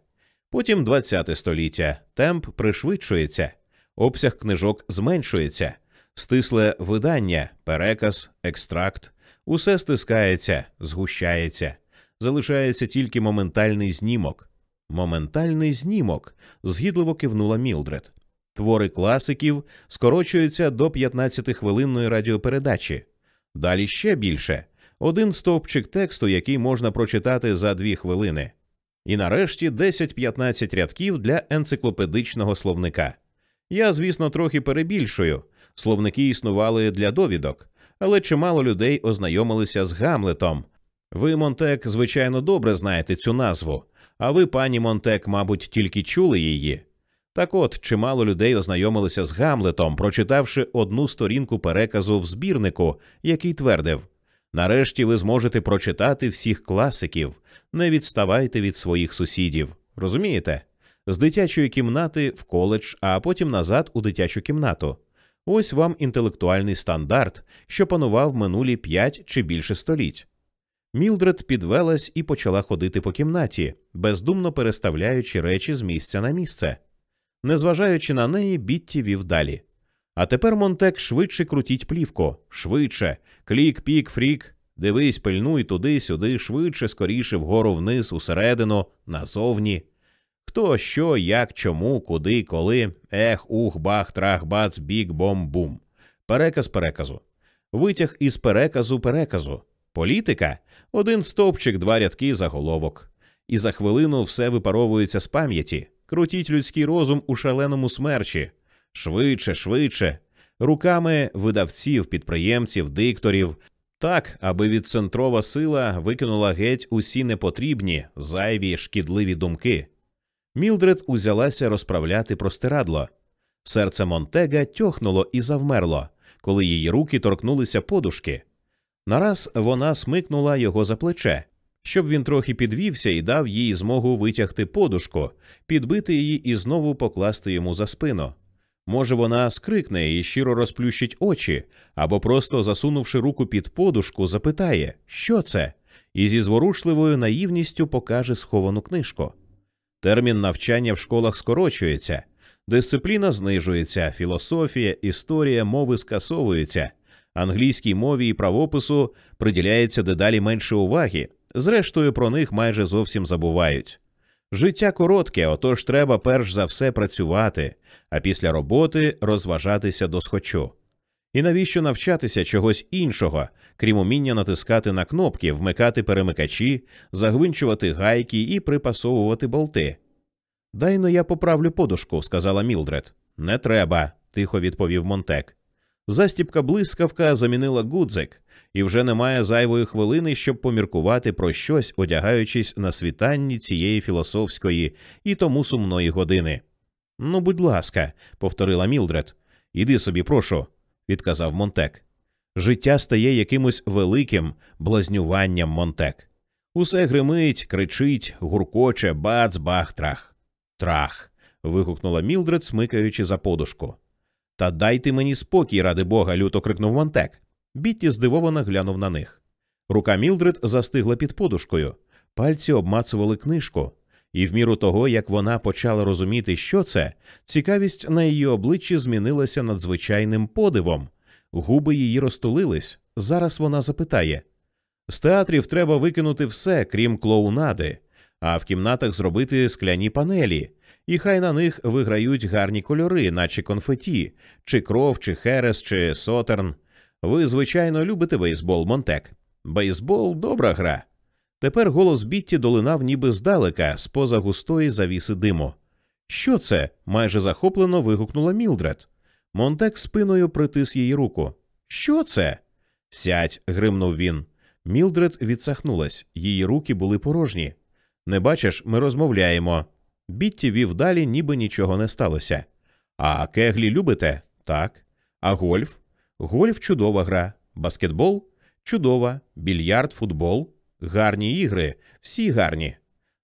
Потім 20 століття, темп пришвидшується, обсяг книжок зменшується, стисле видання, переказ, екстракт, усе стискається, згущається, залишається тільки моментальний знімок. Моментальний знімок, згідливо кивнула Мілдред. Твори класиків скорочуються до 15-хвилинної радіопередачі. Далі ще більше один стовпчик тексту, який можна прочитати за дві хвилини. І нарешті 10-15 рядків для енциклопедичного словника. Я, звісно, трохи перебільшую. Словники існували для довідок, але чимало людей ознайомилися з Гамлетом. Ви, Монтек, звичайно, добре знаєте цю назву, а ви, пані Монтек, мабуть, тільки чули її. Так от, чимало людей ознайомилися з Гамлетом, прочитавши одну сторінку переказу в збірнику, який твердив нарешті ви зможете прочитати всіх класиків, не відставайте від своїх сусідів. Розумієте? З дитячої кімнати в коледж, а потім назад у дитячу кімнату. Ось вам інтелектуальний стандарт, що панував минулі п'ять чи більше століть. Мілдред підвелась і почала ходити по кімнаті, бездумно переставляючи речі з місця на місце. Незважаючи на неї, Бітті вів далі. А тепер Монтек швидше крутіть плівку, швидше, клік, пік, фрік. Дивись, пильнуй туди, сюди, швидше, скоріше, вгору вниз, усередину, назовні. Хто, що, як, чому, куди, коли, ех, ух, бах, трах, бац, бік, бом, бум. Переказ переказу. Витяг із переказу переказу. Політика один стовпчик, два рядки заголовок. І за хвилину все випаровується з пам'яті. Крутіть людський розум у шаленому смерчі. Швидше, швидше. Руками видавців, підприємців, дикторів. Так, аби відцентрова сила викинула геть усі непотрібні, зайві, шкідливі думки. Мілдред узялася розправляти простирадло. Серце Монтега тьохнуло і завмерло, коли її руки торкнулися подушки. Нараз вона смикнула його за плече, щоб він трохи підвівся і дав їй змогу витягти подушку, підбити її і знову покласти йому за спину. Може, вона скрикне і щиро розплющить очі, або просто засунувши руку під подушку, запитає, що це, і зі зворушливою наївністю покаже сховану книжку. Термін навчання в школах скорочується, дисципліна знижується, філософія, історія мови скасовуються, англійській мові і правопису приділяється дедалі менше уваги, зрештою про них майже зовсім забувають. Життя коротке, отож треба перш за все працювати, а після роботи розважатися до схочу. І навіщо навчатися чогось іншого, крім уміння натискати на кнопки, вмикати перемикачі, загвинчувати гайки і припасовувати болти? Дайно я поправлю подушку, сказала Мілдред. Не треба, тихо відповів Монтек. Застіпка блискавка замінила гудзик, і вже немає зайвої хвилини, щоб поміркувати про щось, одягаючись на світанні цієї філософської і тому сумної години. Ну, будь ласка, повторила Мілдред. Іди собі, прошу, відказав Монтек. Життя стає якимось великим блазнюванням Монтек. Усе гримить, кричить, гуркоче, бац, бах, трах. Трах. вигукнула Мілдред, смикаючи за подушку. Та дайте мені спокій, ради бога, люто крикнув Монтек. Бітті здивовано глянув на них. Рука Мілдред застигла під подушкою, пальці обмацували книжку, і в міру того, як вона почала розуміти, що це, цікавість на її обличчі змінилася надзвичайним подивом. Губи її розтулились. Зараз вона запитає з театрів треба викинути все, крім клоунади, а в кімнатах зробити скляні панелі, і хай на них виграють гарні кольори, наче конфеті, чи кров, чи херес, чи сотерн. Ви, звичайно, любите бейсбол, Монтек. Бейсбол добра гра. Тепер голос Бітті долинав ніби здалека, з-поза густої завіси диму. Що це? майже захоплено вигукнула Мілдред. Монтек спиною притис її руку. Що це? Сядь, гримнув він. Мілдред відсахнулась, її руки були порожні. Не бачиш, ми розмовляємо. Бітті вів далі, ніби нічого не сталося. А кеглі любите? Так. А гольф? Гольф чудова гра. Баскетбол? Чудова. Більярд, футбол. Гарні ігри, всі гарні.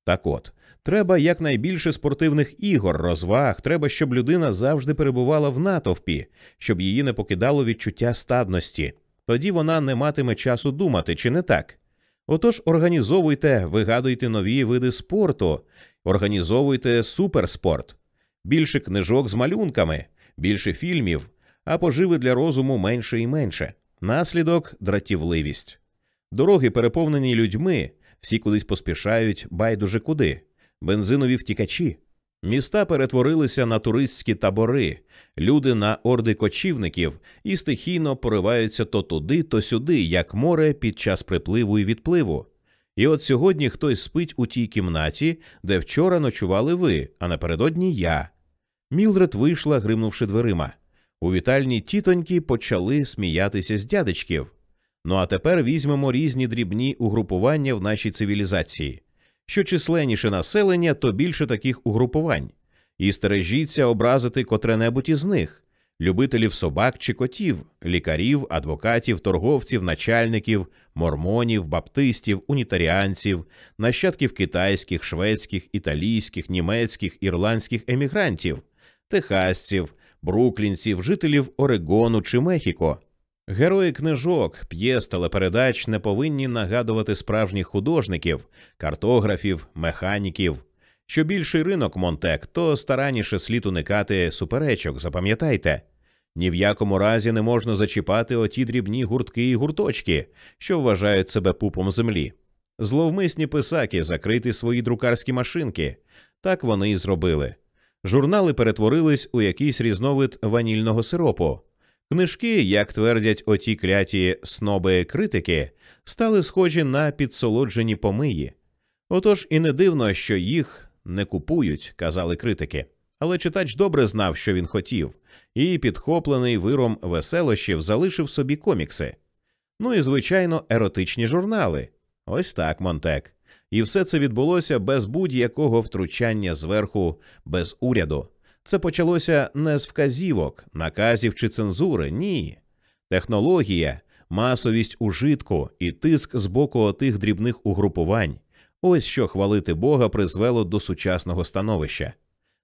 Так от, треба якнайбільше спортивних ігор, розваг, треба, щоб людина завжди перебувала в натовпі, щоб її не покидало відчуття стадності. Тоді вона не матиме часу думати, чи не так. Отож, організовуйте, вигадуйте нові види спорту, організовуйте суперспорт, більше книжок з малюнками, більше фільмів, а поживи для розуму менше і менше. Наслідок дратівливість. Дороги переповнені людьми, всі кудись поспішають байдуже куди, бензинові втікачі. Міста перетворилися на туристські табори, люди на орди кочівників і стихійно пориваються то туди, то сюди, як море під час припливу і відпливу. І от сьогодні хтось спить у тій кімнаті, де вчора ночували ви, а напередодні я. Мілдред вийшла, гримнувши дверима. У вітальні тітоньки почали сміятися з дядечків. Ну а тепер візьмемо різні дрібні угрупування в нашій цивілізації. Що численніше населення, то більше таких угрупувань. І стережіться образити котре-небудь із них любителів собак чи котів, лікарів, адвокатів, торговців, начальників, мормонів, баптистів, унітаріанців, нащадків китайських, шведських, італійських, німецьких, ірландських емігрантів, техасців, бруклінців, жителів Орегону чи Мехіко. Герої книжок, п'єс, телепередач не повинні нагадувати справжніх художників, картографів, механіків. Що більший ринок Монтек, то старанніше слід уникати суперечок, запам'ятайте. Ні в якому разі не можна зачіпати оті дрібні гуртки і гурточки, що вважають себе пупом землі. Зловмисні писаки закрити свої друкарські машинки. Так вони і зробили. Журнали перетворились у якийсь різновид ванільного сиропу. Книжки, як твердять оті кляті сноби критики, стали схожі на підсолоджені помиї. Отож і не дивно, що їх не купують, казали критики. Але читач добре знав, що він хотів, і, підхоплений виром веселощів, залишив собі комікси. Ну і, звичайно, еротичні журнали. Ось так, Монтек. І все це відбулося без будь-якого втручання зверху, без уряду. Це почалося не з вказівок, наказів чи цензури, ні. Технологія, масовість ужитку і тиск з боку отих дрібних угрупувань. Ось що хвалити Бога призвело до сучасного становища.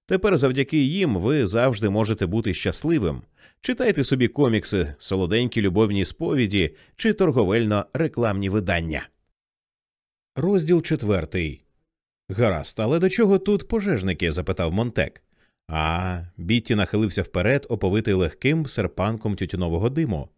Тепер завдяки їм ви завжди можете бути щасливим. Читайте собі комікси, солоденькі любовні сповіді чи торговельно рекламні видання. Розділ четвертий. Гаразд, але до чого тут пожежники? запитав Монтек. А, Бітті нахилився вперед, оповитий легким серпанком тютюнового диму.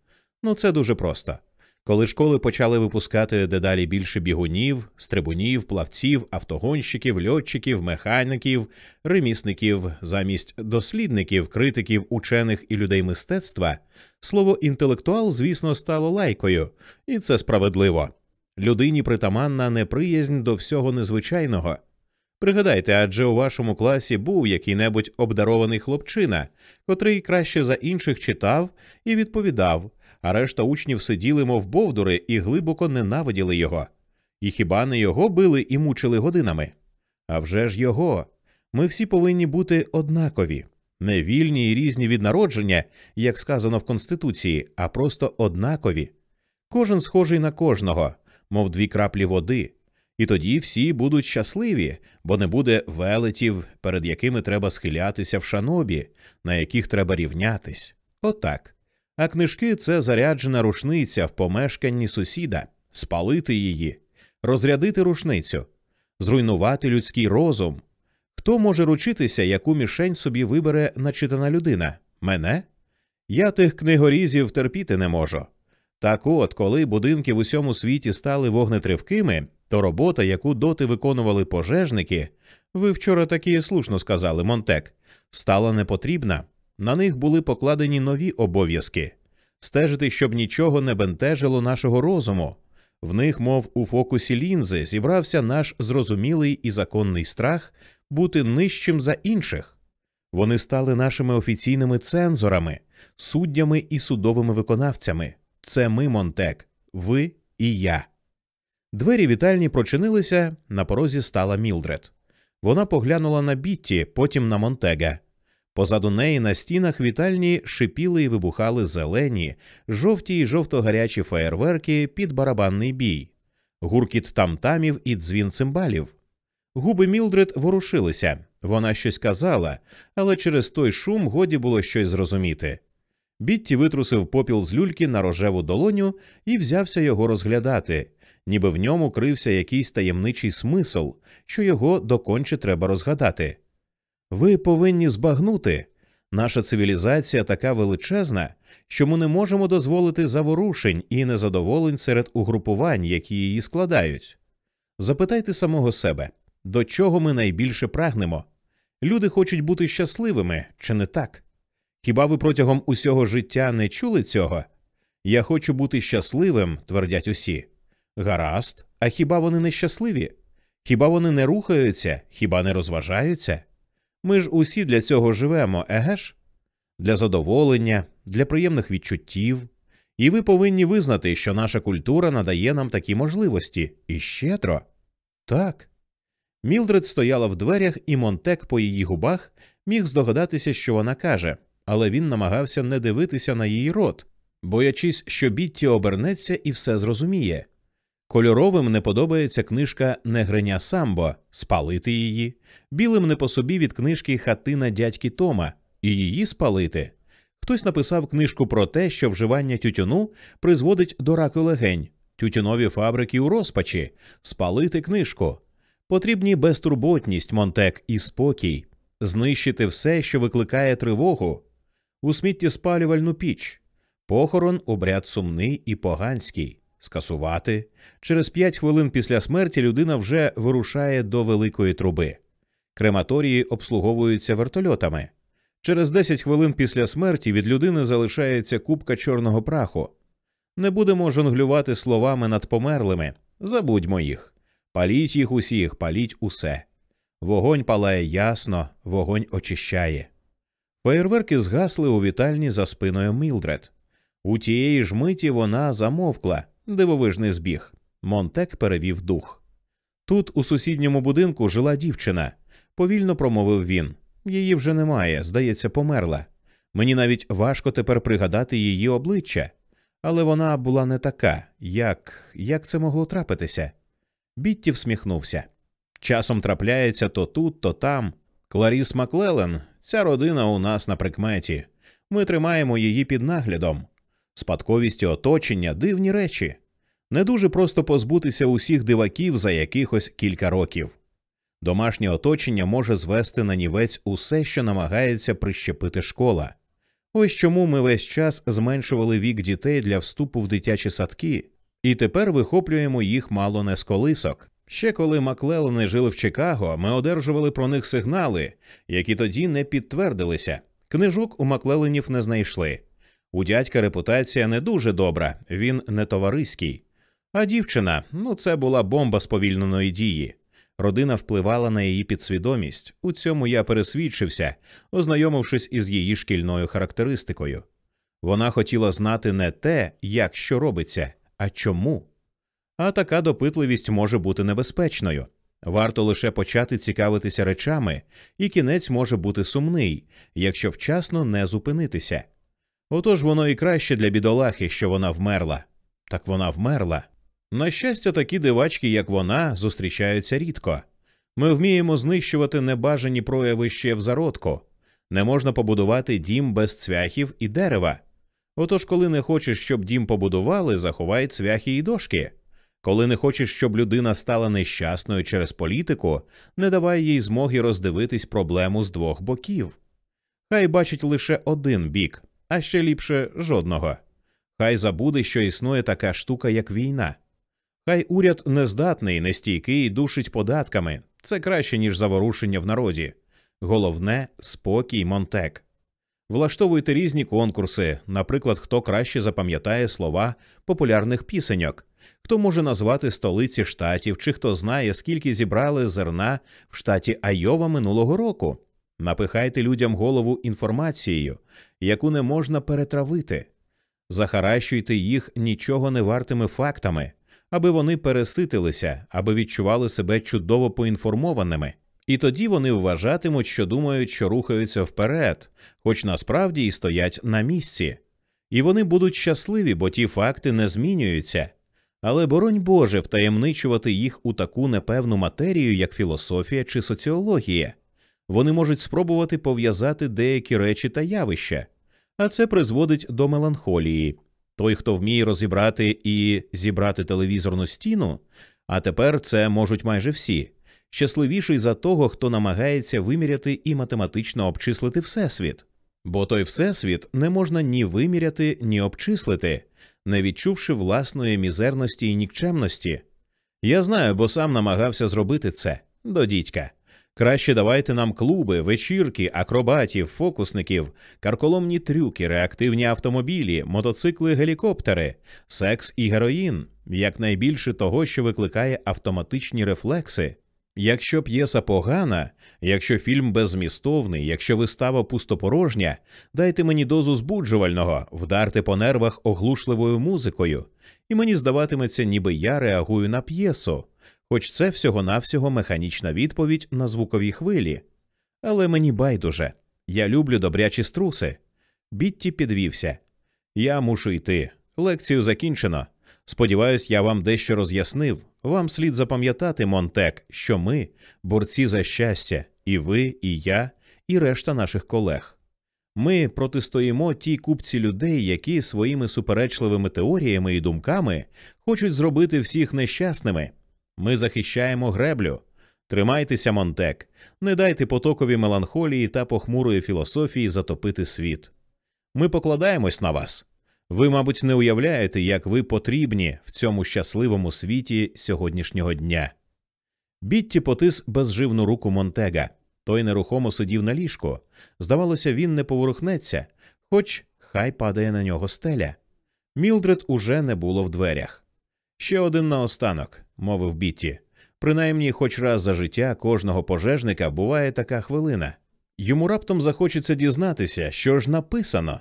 Ну, це дуже просто. Коли школи почали випускати дедалі більше бігунів, стрибунів, плавців, автогонщиків, льотчиків, механіків, ремісників, замість дослідників, критиків, учених і людей мистецтва, слово інтелектуал, звісно, стало лайкою, і це справедливо. Людині притаманна неприязнь до всього незвичайного. Пригадайте, адже у вашому класі був який-небудь обдарований хлопчина, котрий краще за інших читав і відповідав, а решта учнів сиділи, мов бовдури, і глибоко ненавиділи його. І хіба не його били і мучили годинами? А вже ж його. Ми всі повинні бути однакові. не вільні і різні від народження, як сказано в Конституції, а просто однакові. Кожен схожий на кожного, мов дві краплі води. І тоді всі будуть щасливі, бо не буде велетів, перед якими треба схилятися в шанобі, на яких треба рівнятись. Отак. А книжки це заряджена рушниця в помешканні сусіда, спалити її, розрядити рушницю, зруйнувати людський розум. Хто може ручитися, яку мішень собі вибере начитана людина? Мене? Я тих книгорізів терпіти не можу. Так от, коли будинки в усьому світі стали вогнетривкими, то робота, яку доти виконували пожежники, ви вчора таки слушно сказали, Монтек, стала непотрібна. На них були покладені нові обов'язки стежити, щоб нічого не бентежило нашого розуму. В них, мов у фокусі лінзи, зібрався наш зрозумілий і законний страх бути нижчим за інших. Вони стали нашими офіційними цензорами, суддями і судовими виконавцями. Це ми, Монтек, ви і я. Двері вітальні прочинилися, на порозі стала Мілдред. Вона поглянула на Бітті, потім на Монтега. Позаду неї на стінах вітальні шипіли і вибухали зелені, жовті й жовто-гарячі феєрверки під барабанний бій, гуркіт тамтамів і дзвін цимбалів. Губи Мілдред ворушилися, вона щось казала, але через той шум годі було щось зрозуміти. Бітті витрусив попіл з люльки на рожеву долоню і взявся його розглядати, ніби в ньому крився якийсь таємничий смисл, що його доконче треба розгадати. Ви повинні збагнути. Наша цивілізація така величезна, що ми не можемо дозволити заворушень і незадоволень серед угрупувань, які її складають. Запитайте самого себе, до чого ми найбільше прагнемо? Люди хочуть бути щасливими, чи не так? Хіба ви протягом усього життя не чули цього? Я хочу бути щасливим, твердять усі. Гаразд, а хіба вони не щасливі? Хіба вони не рухаються, хіба не розважаються? Ми ж усі для цього живемо, еге ж? Для задоволення, для приємних відчуттів. І ви повинні визнати, що наша культура надає нам такі можливості і щедро. Так. Мілдред стояла в дверях, і Монтек по її губах міг здогадатися, що вона каже, але він намагався не дивитися на її рот, боячись, що Бітті обернеться і все зрозуміє. Кольоровим не подобається книжка Негриня Самбо, спалити її, білим не по собі від книжки Хатина дядьки Тома і її спалити. Хтось написав книжку про те, що вживання тютюну призводить до раку легень, тютюнові фабрики у розпачі, спалити книжку. Потрібні безтурботність, Монтек і спокій, знищити все, що викликає тривогу, у сміттєспалювальну піч, похорон, обряд сумний і поганський скасувати. Через п'ять хвилин після смерті людина вже вирушає до великої труби. Крематорії обслуговуються вертольотами. Через 10 хвилин після смерті від людини залишається купка чорного праху. Не будемо жонглювати словами над померлими. Забудьмо їх. Паліть їх усіх, паліть усе. Вогонь палає ясно, вогонь очищає. Феєрверки згасли у вітальні за спиною Мілдред. У тієї ж миті вона замовкла, Дивовижний збіг. Монтек перевів дух. Тут, у сусідньому будинку, жила дівчина, повільно промовив він. Її вже немає, здається, померла. Мені навіть важко тепер пригадати її обличчя, але вона була не така, як як це могло трапитися. Бітті всміхнувся. Часом трапляється то тут, то там. Кларіс Маклелен, ця родина у нас на прикметі. Ми тримаємо її під наглядом. Спадковість оточення дивні речі. Не дуже просто позбутися усіх диваків за якихось кілька років. Домашнє оточення може звести на нівець усе, що намагається прищепити школа. Ось чому ми весь час зменшували вік дітей для вступу в дитячі садки, і тепер вихоплюємо їх мало не з колисок. Ще коли Маклелени жили в Чикаго, ми одержували про них сигнали, які тоді не підтвердилися. Книжок у Маклеленів не знайшли. У дядька репутація не дуже добра, він не товариський. А дівчина ну це була бомба сповільненої дії. Родина впливала на її підсвідомість. У цьому я пересвідчився, ознайомившись із її шкільною характеристикою. Вона хотіла знати не те, як що робиться, а чому. А така допитливість може бути небезпечною. Варто лише почати цікавитися речами, і кінець може бути сумний, якщо вчасно не зупинитися. Отож воно і краще для бідолахи, що вона вмерла. Так вона вмерла. На щастя, такі дивачки, як вона, зустрічаються рідко. Ми вміємо знищувати небажані прояви ще в зародку. Не можна побудувати дім без цвяхів і дерева. Отож, коли не хочеш, щоб дім побудували, заховай цвяхи і дошки. Коли не хочеш, щоб людина стала нещасною через політику, не давай їй змоги роздивитись проблему з двох боків. Хай бачить лише один бік, а ще ліпше жодного. Хай забуде, що існує така штука, як війна. Хай уряд нездатний, нестійкий, душить податками. Це краще, ніж заворушення в народі. Головне спокій, Монтек. Влаштовуйте різні конкурси, наприклад, хто краще запам'ятає слова популярних пісеньок, хто може назвати столиці штатів, чи хто знає, скільки зібрали зерна в штаті Айова минулого року. Напихайте людям голову інформацією, яку не можна перетравити. Захаращуйте їх нічого не вартими фактами, аби вони переситилися, аби відчували себе чудово поінформованими. І тоді вони вважатимуть, що думають, що рухаються вперед, хоч насправді і стоять на місці. І вони будуть щасливі, бо ті факти не змінюються. Але боронь Боже втаємничувати їх у таку непевну матерію, як філософія чи соціологія. Вони можуть спробувати пов'язати деякі речі та явища, а це призводить до меланхолії. Той, хто вміє розібрати і зібрати телевізорну стіну, а тепер це можуть майже всі щасливіший за того, хто намагається виміряти і математично обчислити Всесвіт, бо той Всесвіт не можна ні виміряти, ні обчислити, не відчувши власної мізерності і нікчемності. Я знаю, бо сам намагався зробити це до дідька. Краще давайте нам клуби, вечірки, акробатів, фокусників, карколомні трюки, реактивні автомобілі, мотоцикли, гелікоптери, секс і героїн, якнайбільше того, що викликає автоматичні рефлекси. Якщо п'єса погана, якщо фільм беззмістовний, якщо вистава пустопорожня, дайте мені дозу збуджувального, вдарте по нервах оглушливою музикою, і мені здаватиметься, ніби я реагую на п'єсу, хоч це всього-навсього механічна відповідь на звукові хвилі. Але мені байдуже я люблю добрячі струси. Бітті підвівся. Я мушу йти. Лекцію закінчено. Сподіваюсь, я вам дещо роз'яснив. Вам слід запам'ятати, Монтек, що ми борці за щастя, і ви, і я, і решта наших колег. Ми протистоїмо тій купці людей, які своїми суперечливими теоріями і думками хочуть зробити всіх нещасними. Ми захищаємо греблю. Тримайтеся, Монтек, не дайте потокові меланхолії та похмурої філософії затопити світ. Ми покладаємось на вас. Ви, мабуть, не уявляєте, як ви потрібні в цьому щасливому світі сьогоднішнього дня. Бітті потис безживну руку Монтега. Той нерухомо сидів на ліжку. Здавалося, він не поворухнеться, хоч хай падає на нього стеля. Мілдред уже не було в дверях. Ще один наостанок, мовив Бітті. Принаймні, хоч раз за життя кожного пожежника буває така хвилина. Йому раптом захочеться дізнатися, що ж написано.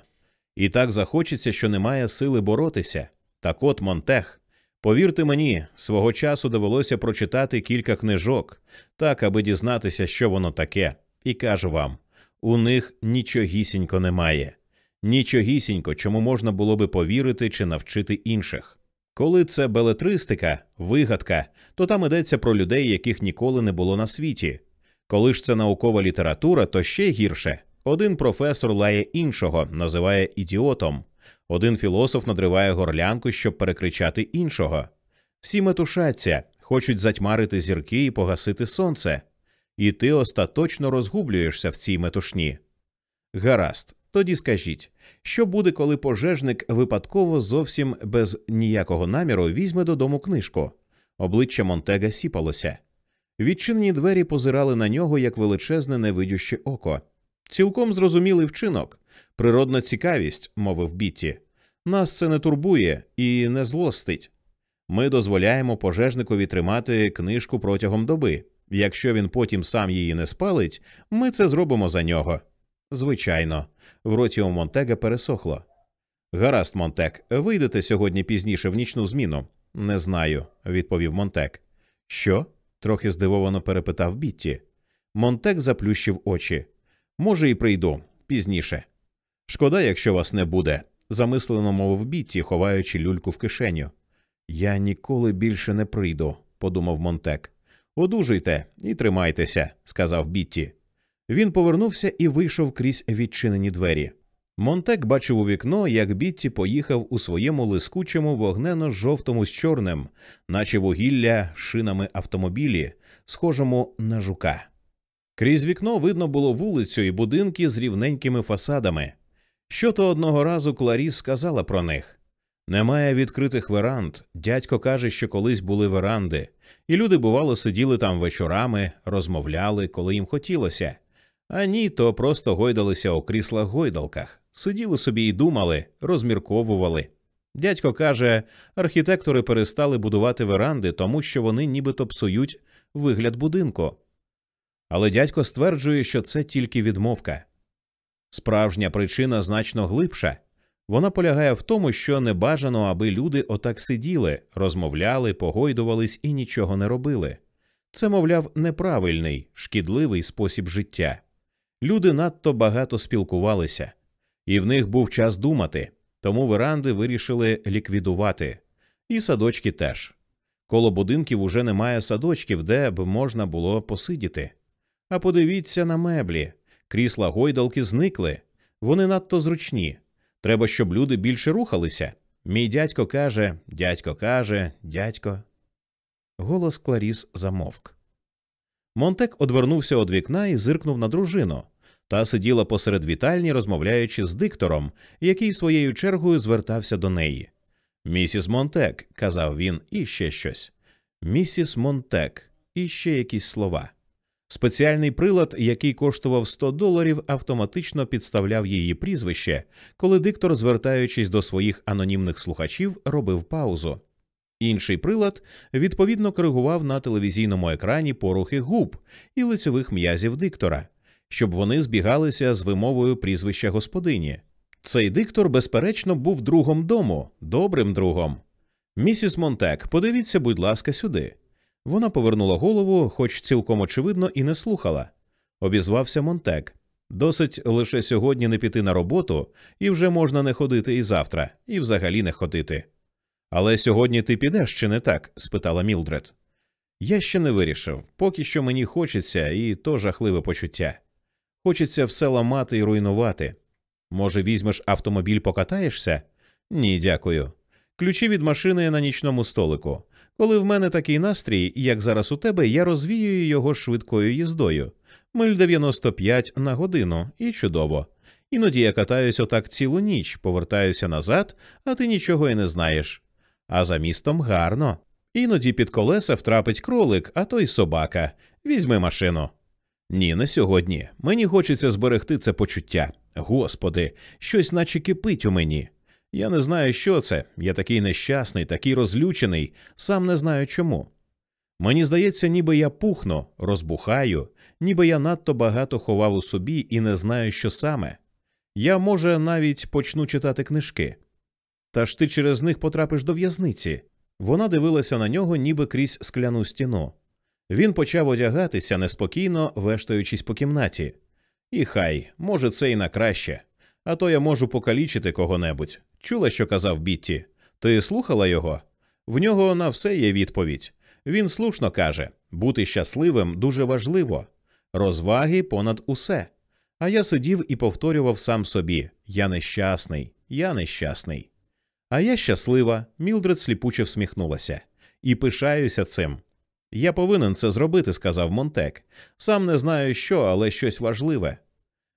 І так захочеться, що немає сили боротися. Так от Монтех. Повірте мені, свого часу довелося прочитати кілька книжок, так аби дізнатися, що воно таке, і кажу вам у них нічогісінько немає, нічогісінько, чому можна було би повірити чи навчити інших. Коли це белетристика, вигадка, то там йдеться про людей, яких ніколи не було на світі. Коли ж це наукова література, то ще гірше. Один професор лає іншого, називає ідіотом, один філософ надриває горлянку, щоб перекричати іншого. Всі метушаться, хочуть затьмарити зірки і погасити сонце, і ти остаточно розгублюєшся в цій метушні. Гаразд, тоді скажіть, що буде, коли пожежник випадково зовсім без ніякого наміру візьме додому книжку? Обличчя Монтега сіпалося. Відчинені двері позирали на нього як величезне невидюще око. Цілком зрозумілий вчинок, природна цікавість, мовив Бітті. Нас це не турбує і не злостить. Ми дозволяємо пожежникові тримати книжку протягом доби. Якщо він потім сам її не спалить, ми це зробимо за нього. Звичайно, в роті у Монтега пересохло. Гаразд, Монтек, вийдете сьогодні пізніше в нічну зміну? Не знаю, відповів Монтек. Що? трохи здивовано перепитав Бітті. Монтек заплющив очі. Може, і прийду пізніше. Шкода, якщо вас не буде, замислено мовив Бітті, ховаючи люльку в кишеню. Я ніколи більше не прийду, подумав Монтек. Одужуйте і тримайтеся, сказав Бітті. Він повернувся і вийшов крізь відчинені двері. Монтек бачив у вікно, як Бітті поїхав у своєму лискучому вогнено-жовтому з чорним, наче вугілля шинами автомобілі, схожому на жука. Крізь вікно видно було вулицю і будинки з рівненькими фасадами. Що то одного разу Кларіс сказала про них. Немає відкритих веранд. Дядько каже, що колись були веранди, і люди, бувало, сиділи там вечорами, розмовляли, коли їм хотілося. А ні, то просто гойдалися у кріслах гойдалках, сиділи собі і думали, розмірковували. Дядько каже, архітектори перестали будувати веранди, тому що вони нібито псують вигляд будинку. Але дядько стверджує, що це тільки відмовка. Справжня причина значно глибша. Вона полягає в тому, що не бажано, аби люди отак сиділи, розмовляли, погойдувались і нічого не робили. Це, мовляв, неправильний, шкідливий спосіб життя. Люди надто багато спілкувалися, і в них був час думати, тому веранди вирішили ліквідувати, і садочки теж. Коло будинків уже немає садочків, де б можна було посидіти. А подивіться на меблі крісла гойдалки зникли, вони надто зручні. Треба, щоб люди більше рухалися. Мій дядько каже, дядько каже, дядько. Голос Кларіс замовк. Монтек одвернувся від вікна і зиркнув на дружину. Та сиділа посеред вітальні, розмовляючи з диктором, який своєю чергою звертався до неї. Місіс Монтек, казав він, і ще щось. Місіс Монтек, і ще якісь слова. Спеціальний прилад, який коштував 100 доларів, автоматично підставляв її прізвище, коли диктор, звертаючись до своїх анонімних слухачів, робив паузу. Інший прилад відповідно коригував на телевізійному екрані порухи губ і лицьових м'язів диктора, щоб вони збігалися з вимовою прізвища господині. Цей диктор, безперечно, був другом дому, добрим другом. Місіс Монтек, подивіться, будь ласка, сюди. Вона повернула голову, хоч цілком очевидно, і не слухала. Обізвався Монтек. Досить лише сьогодні не піти на роботу, і вже можна не ходити і завтра, і взагалі не ходити. Але сьогодні ти підеш чи не так? спитала Мілдред. Я ще не вирішив. Поки що мені хочеться, і то жахливе почуття. Хочеться все ламати і руйнувати. Може, візьмеш автомобіль, покатаєшся? Ні, дякую. Ключі від машини на нічному столику. Коли в мене такий настрій, як зараз у тебе, я розвіюю його швидкою їздою. Миль 95 на годину, і чудово. Іноді я катаюсь отак цілу ніч, повертаюся назад, а ти нічого і не знаєш. А за містом гарно. Іноді під колеса втрапить кролик, а то й собака. Візьми машину. Ні, не сьогодні. Мені хочеться зберегти це почуття. Господи, щось наче кипить у мені. Я не знаю, що це. Я такий нещасний, такий розлючений, сам не знаю чому. Мені здається, ніби я пухну, розбухаю, ніби я надто багато ховав у собі і не знаю, що саме. Я, може, навіть почну читати книжки. Та ж ти через них потрапиш до в'язниці. Вона дивилася на нього, ніби крізь скляну стіну. Він почав одягатися неспокійно, вештаючись по кімнаті. І хай, може, це і на краще. А то я можу покалічити кого-небудь. Чула, що казав Бітті. Ти слухала його? В нього на все є відповідь. Він слушно каже бути щасливим дуже важливо, розваги понад усе. А я сидів і повторював сам собі Я нещасний, я нещасний. А я щаслива, Мілдред сліпуче всміхнулася. І пишаюся цим. Я повинен це зробити, сказав Монтек. Сам не знаю що, але щось важливе.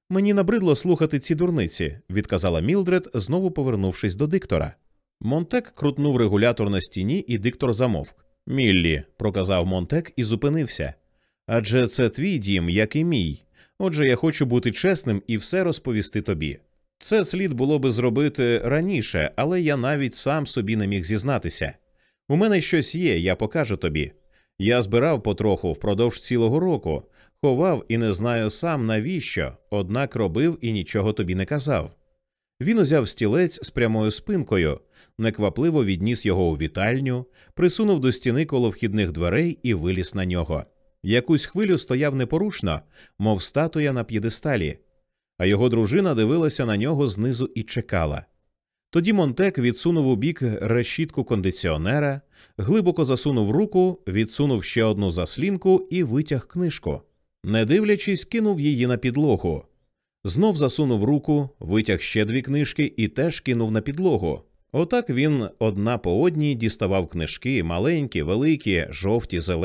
Мені набридло слухати ці дурниці, відказала Мілдред, знову повернувшись до диктора. Монтек крутнув регулятор на стіні, і диктор замовк. Міллі, проказав Монтек і зупинився. Адже це твій дім, як і мій. Отже, я хочу бути чесним і все розповісти тобі. Це слід було би зробити раніше, але я навіть сам собі не міг зізнатися. У мене щось є, я покажу тобі. Я збирав потроху впродовж цілого року, ховав і не знаю сам навіщо, однак робив і нічого тобі не казав. Він узяв стілець з прямою спинкою, неквапливо відніс його у вітальню, присунув до стіни коло вхідних дверей і виліз на нього. Якусь хвилю стояв непорушно, мов статуя на п'єдесталі, а його дружина дивилася на нього знизу і чекала. Тоді Монтек відсунув у бік решітку кондиціонера, глибоко засунув руку, відсунув ще одну заслінку і витяг книжку. Не дивлячись, кинув її на підлогу. Знов засунув руку, витяг ще дві книжки і теж кинув на підлогу. Отак він одна по одній діставав книжки, маленькі, великі, жовті, зелені.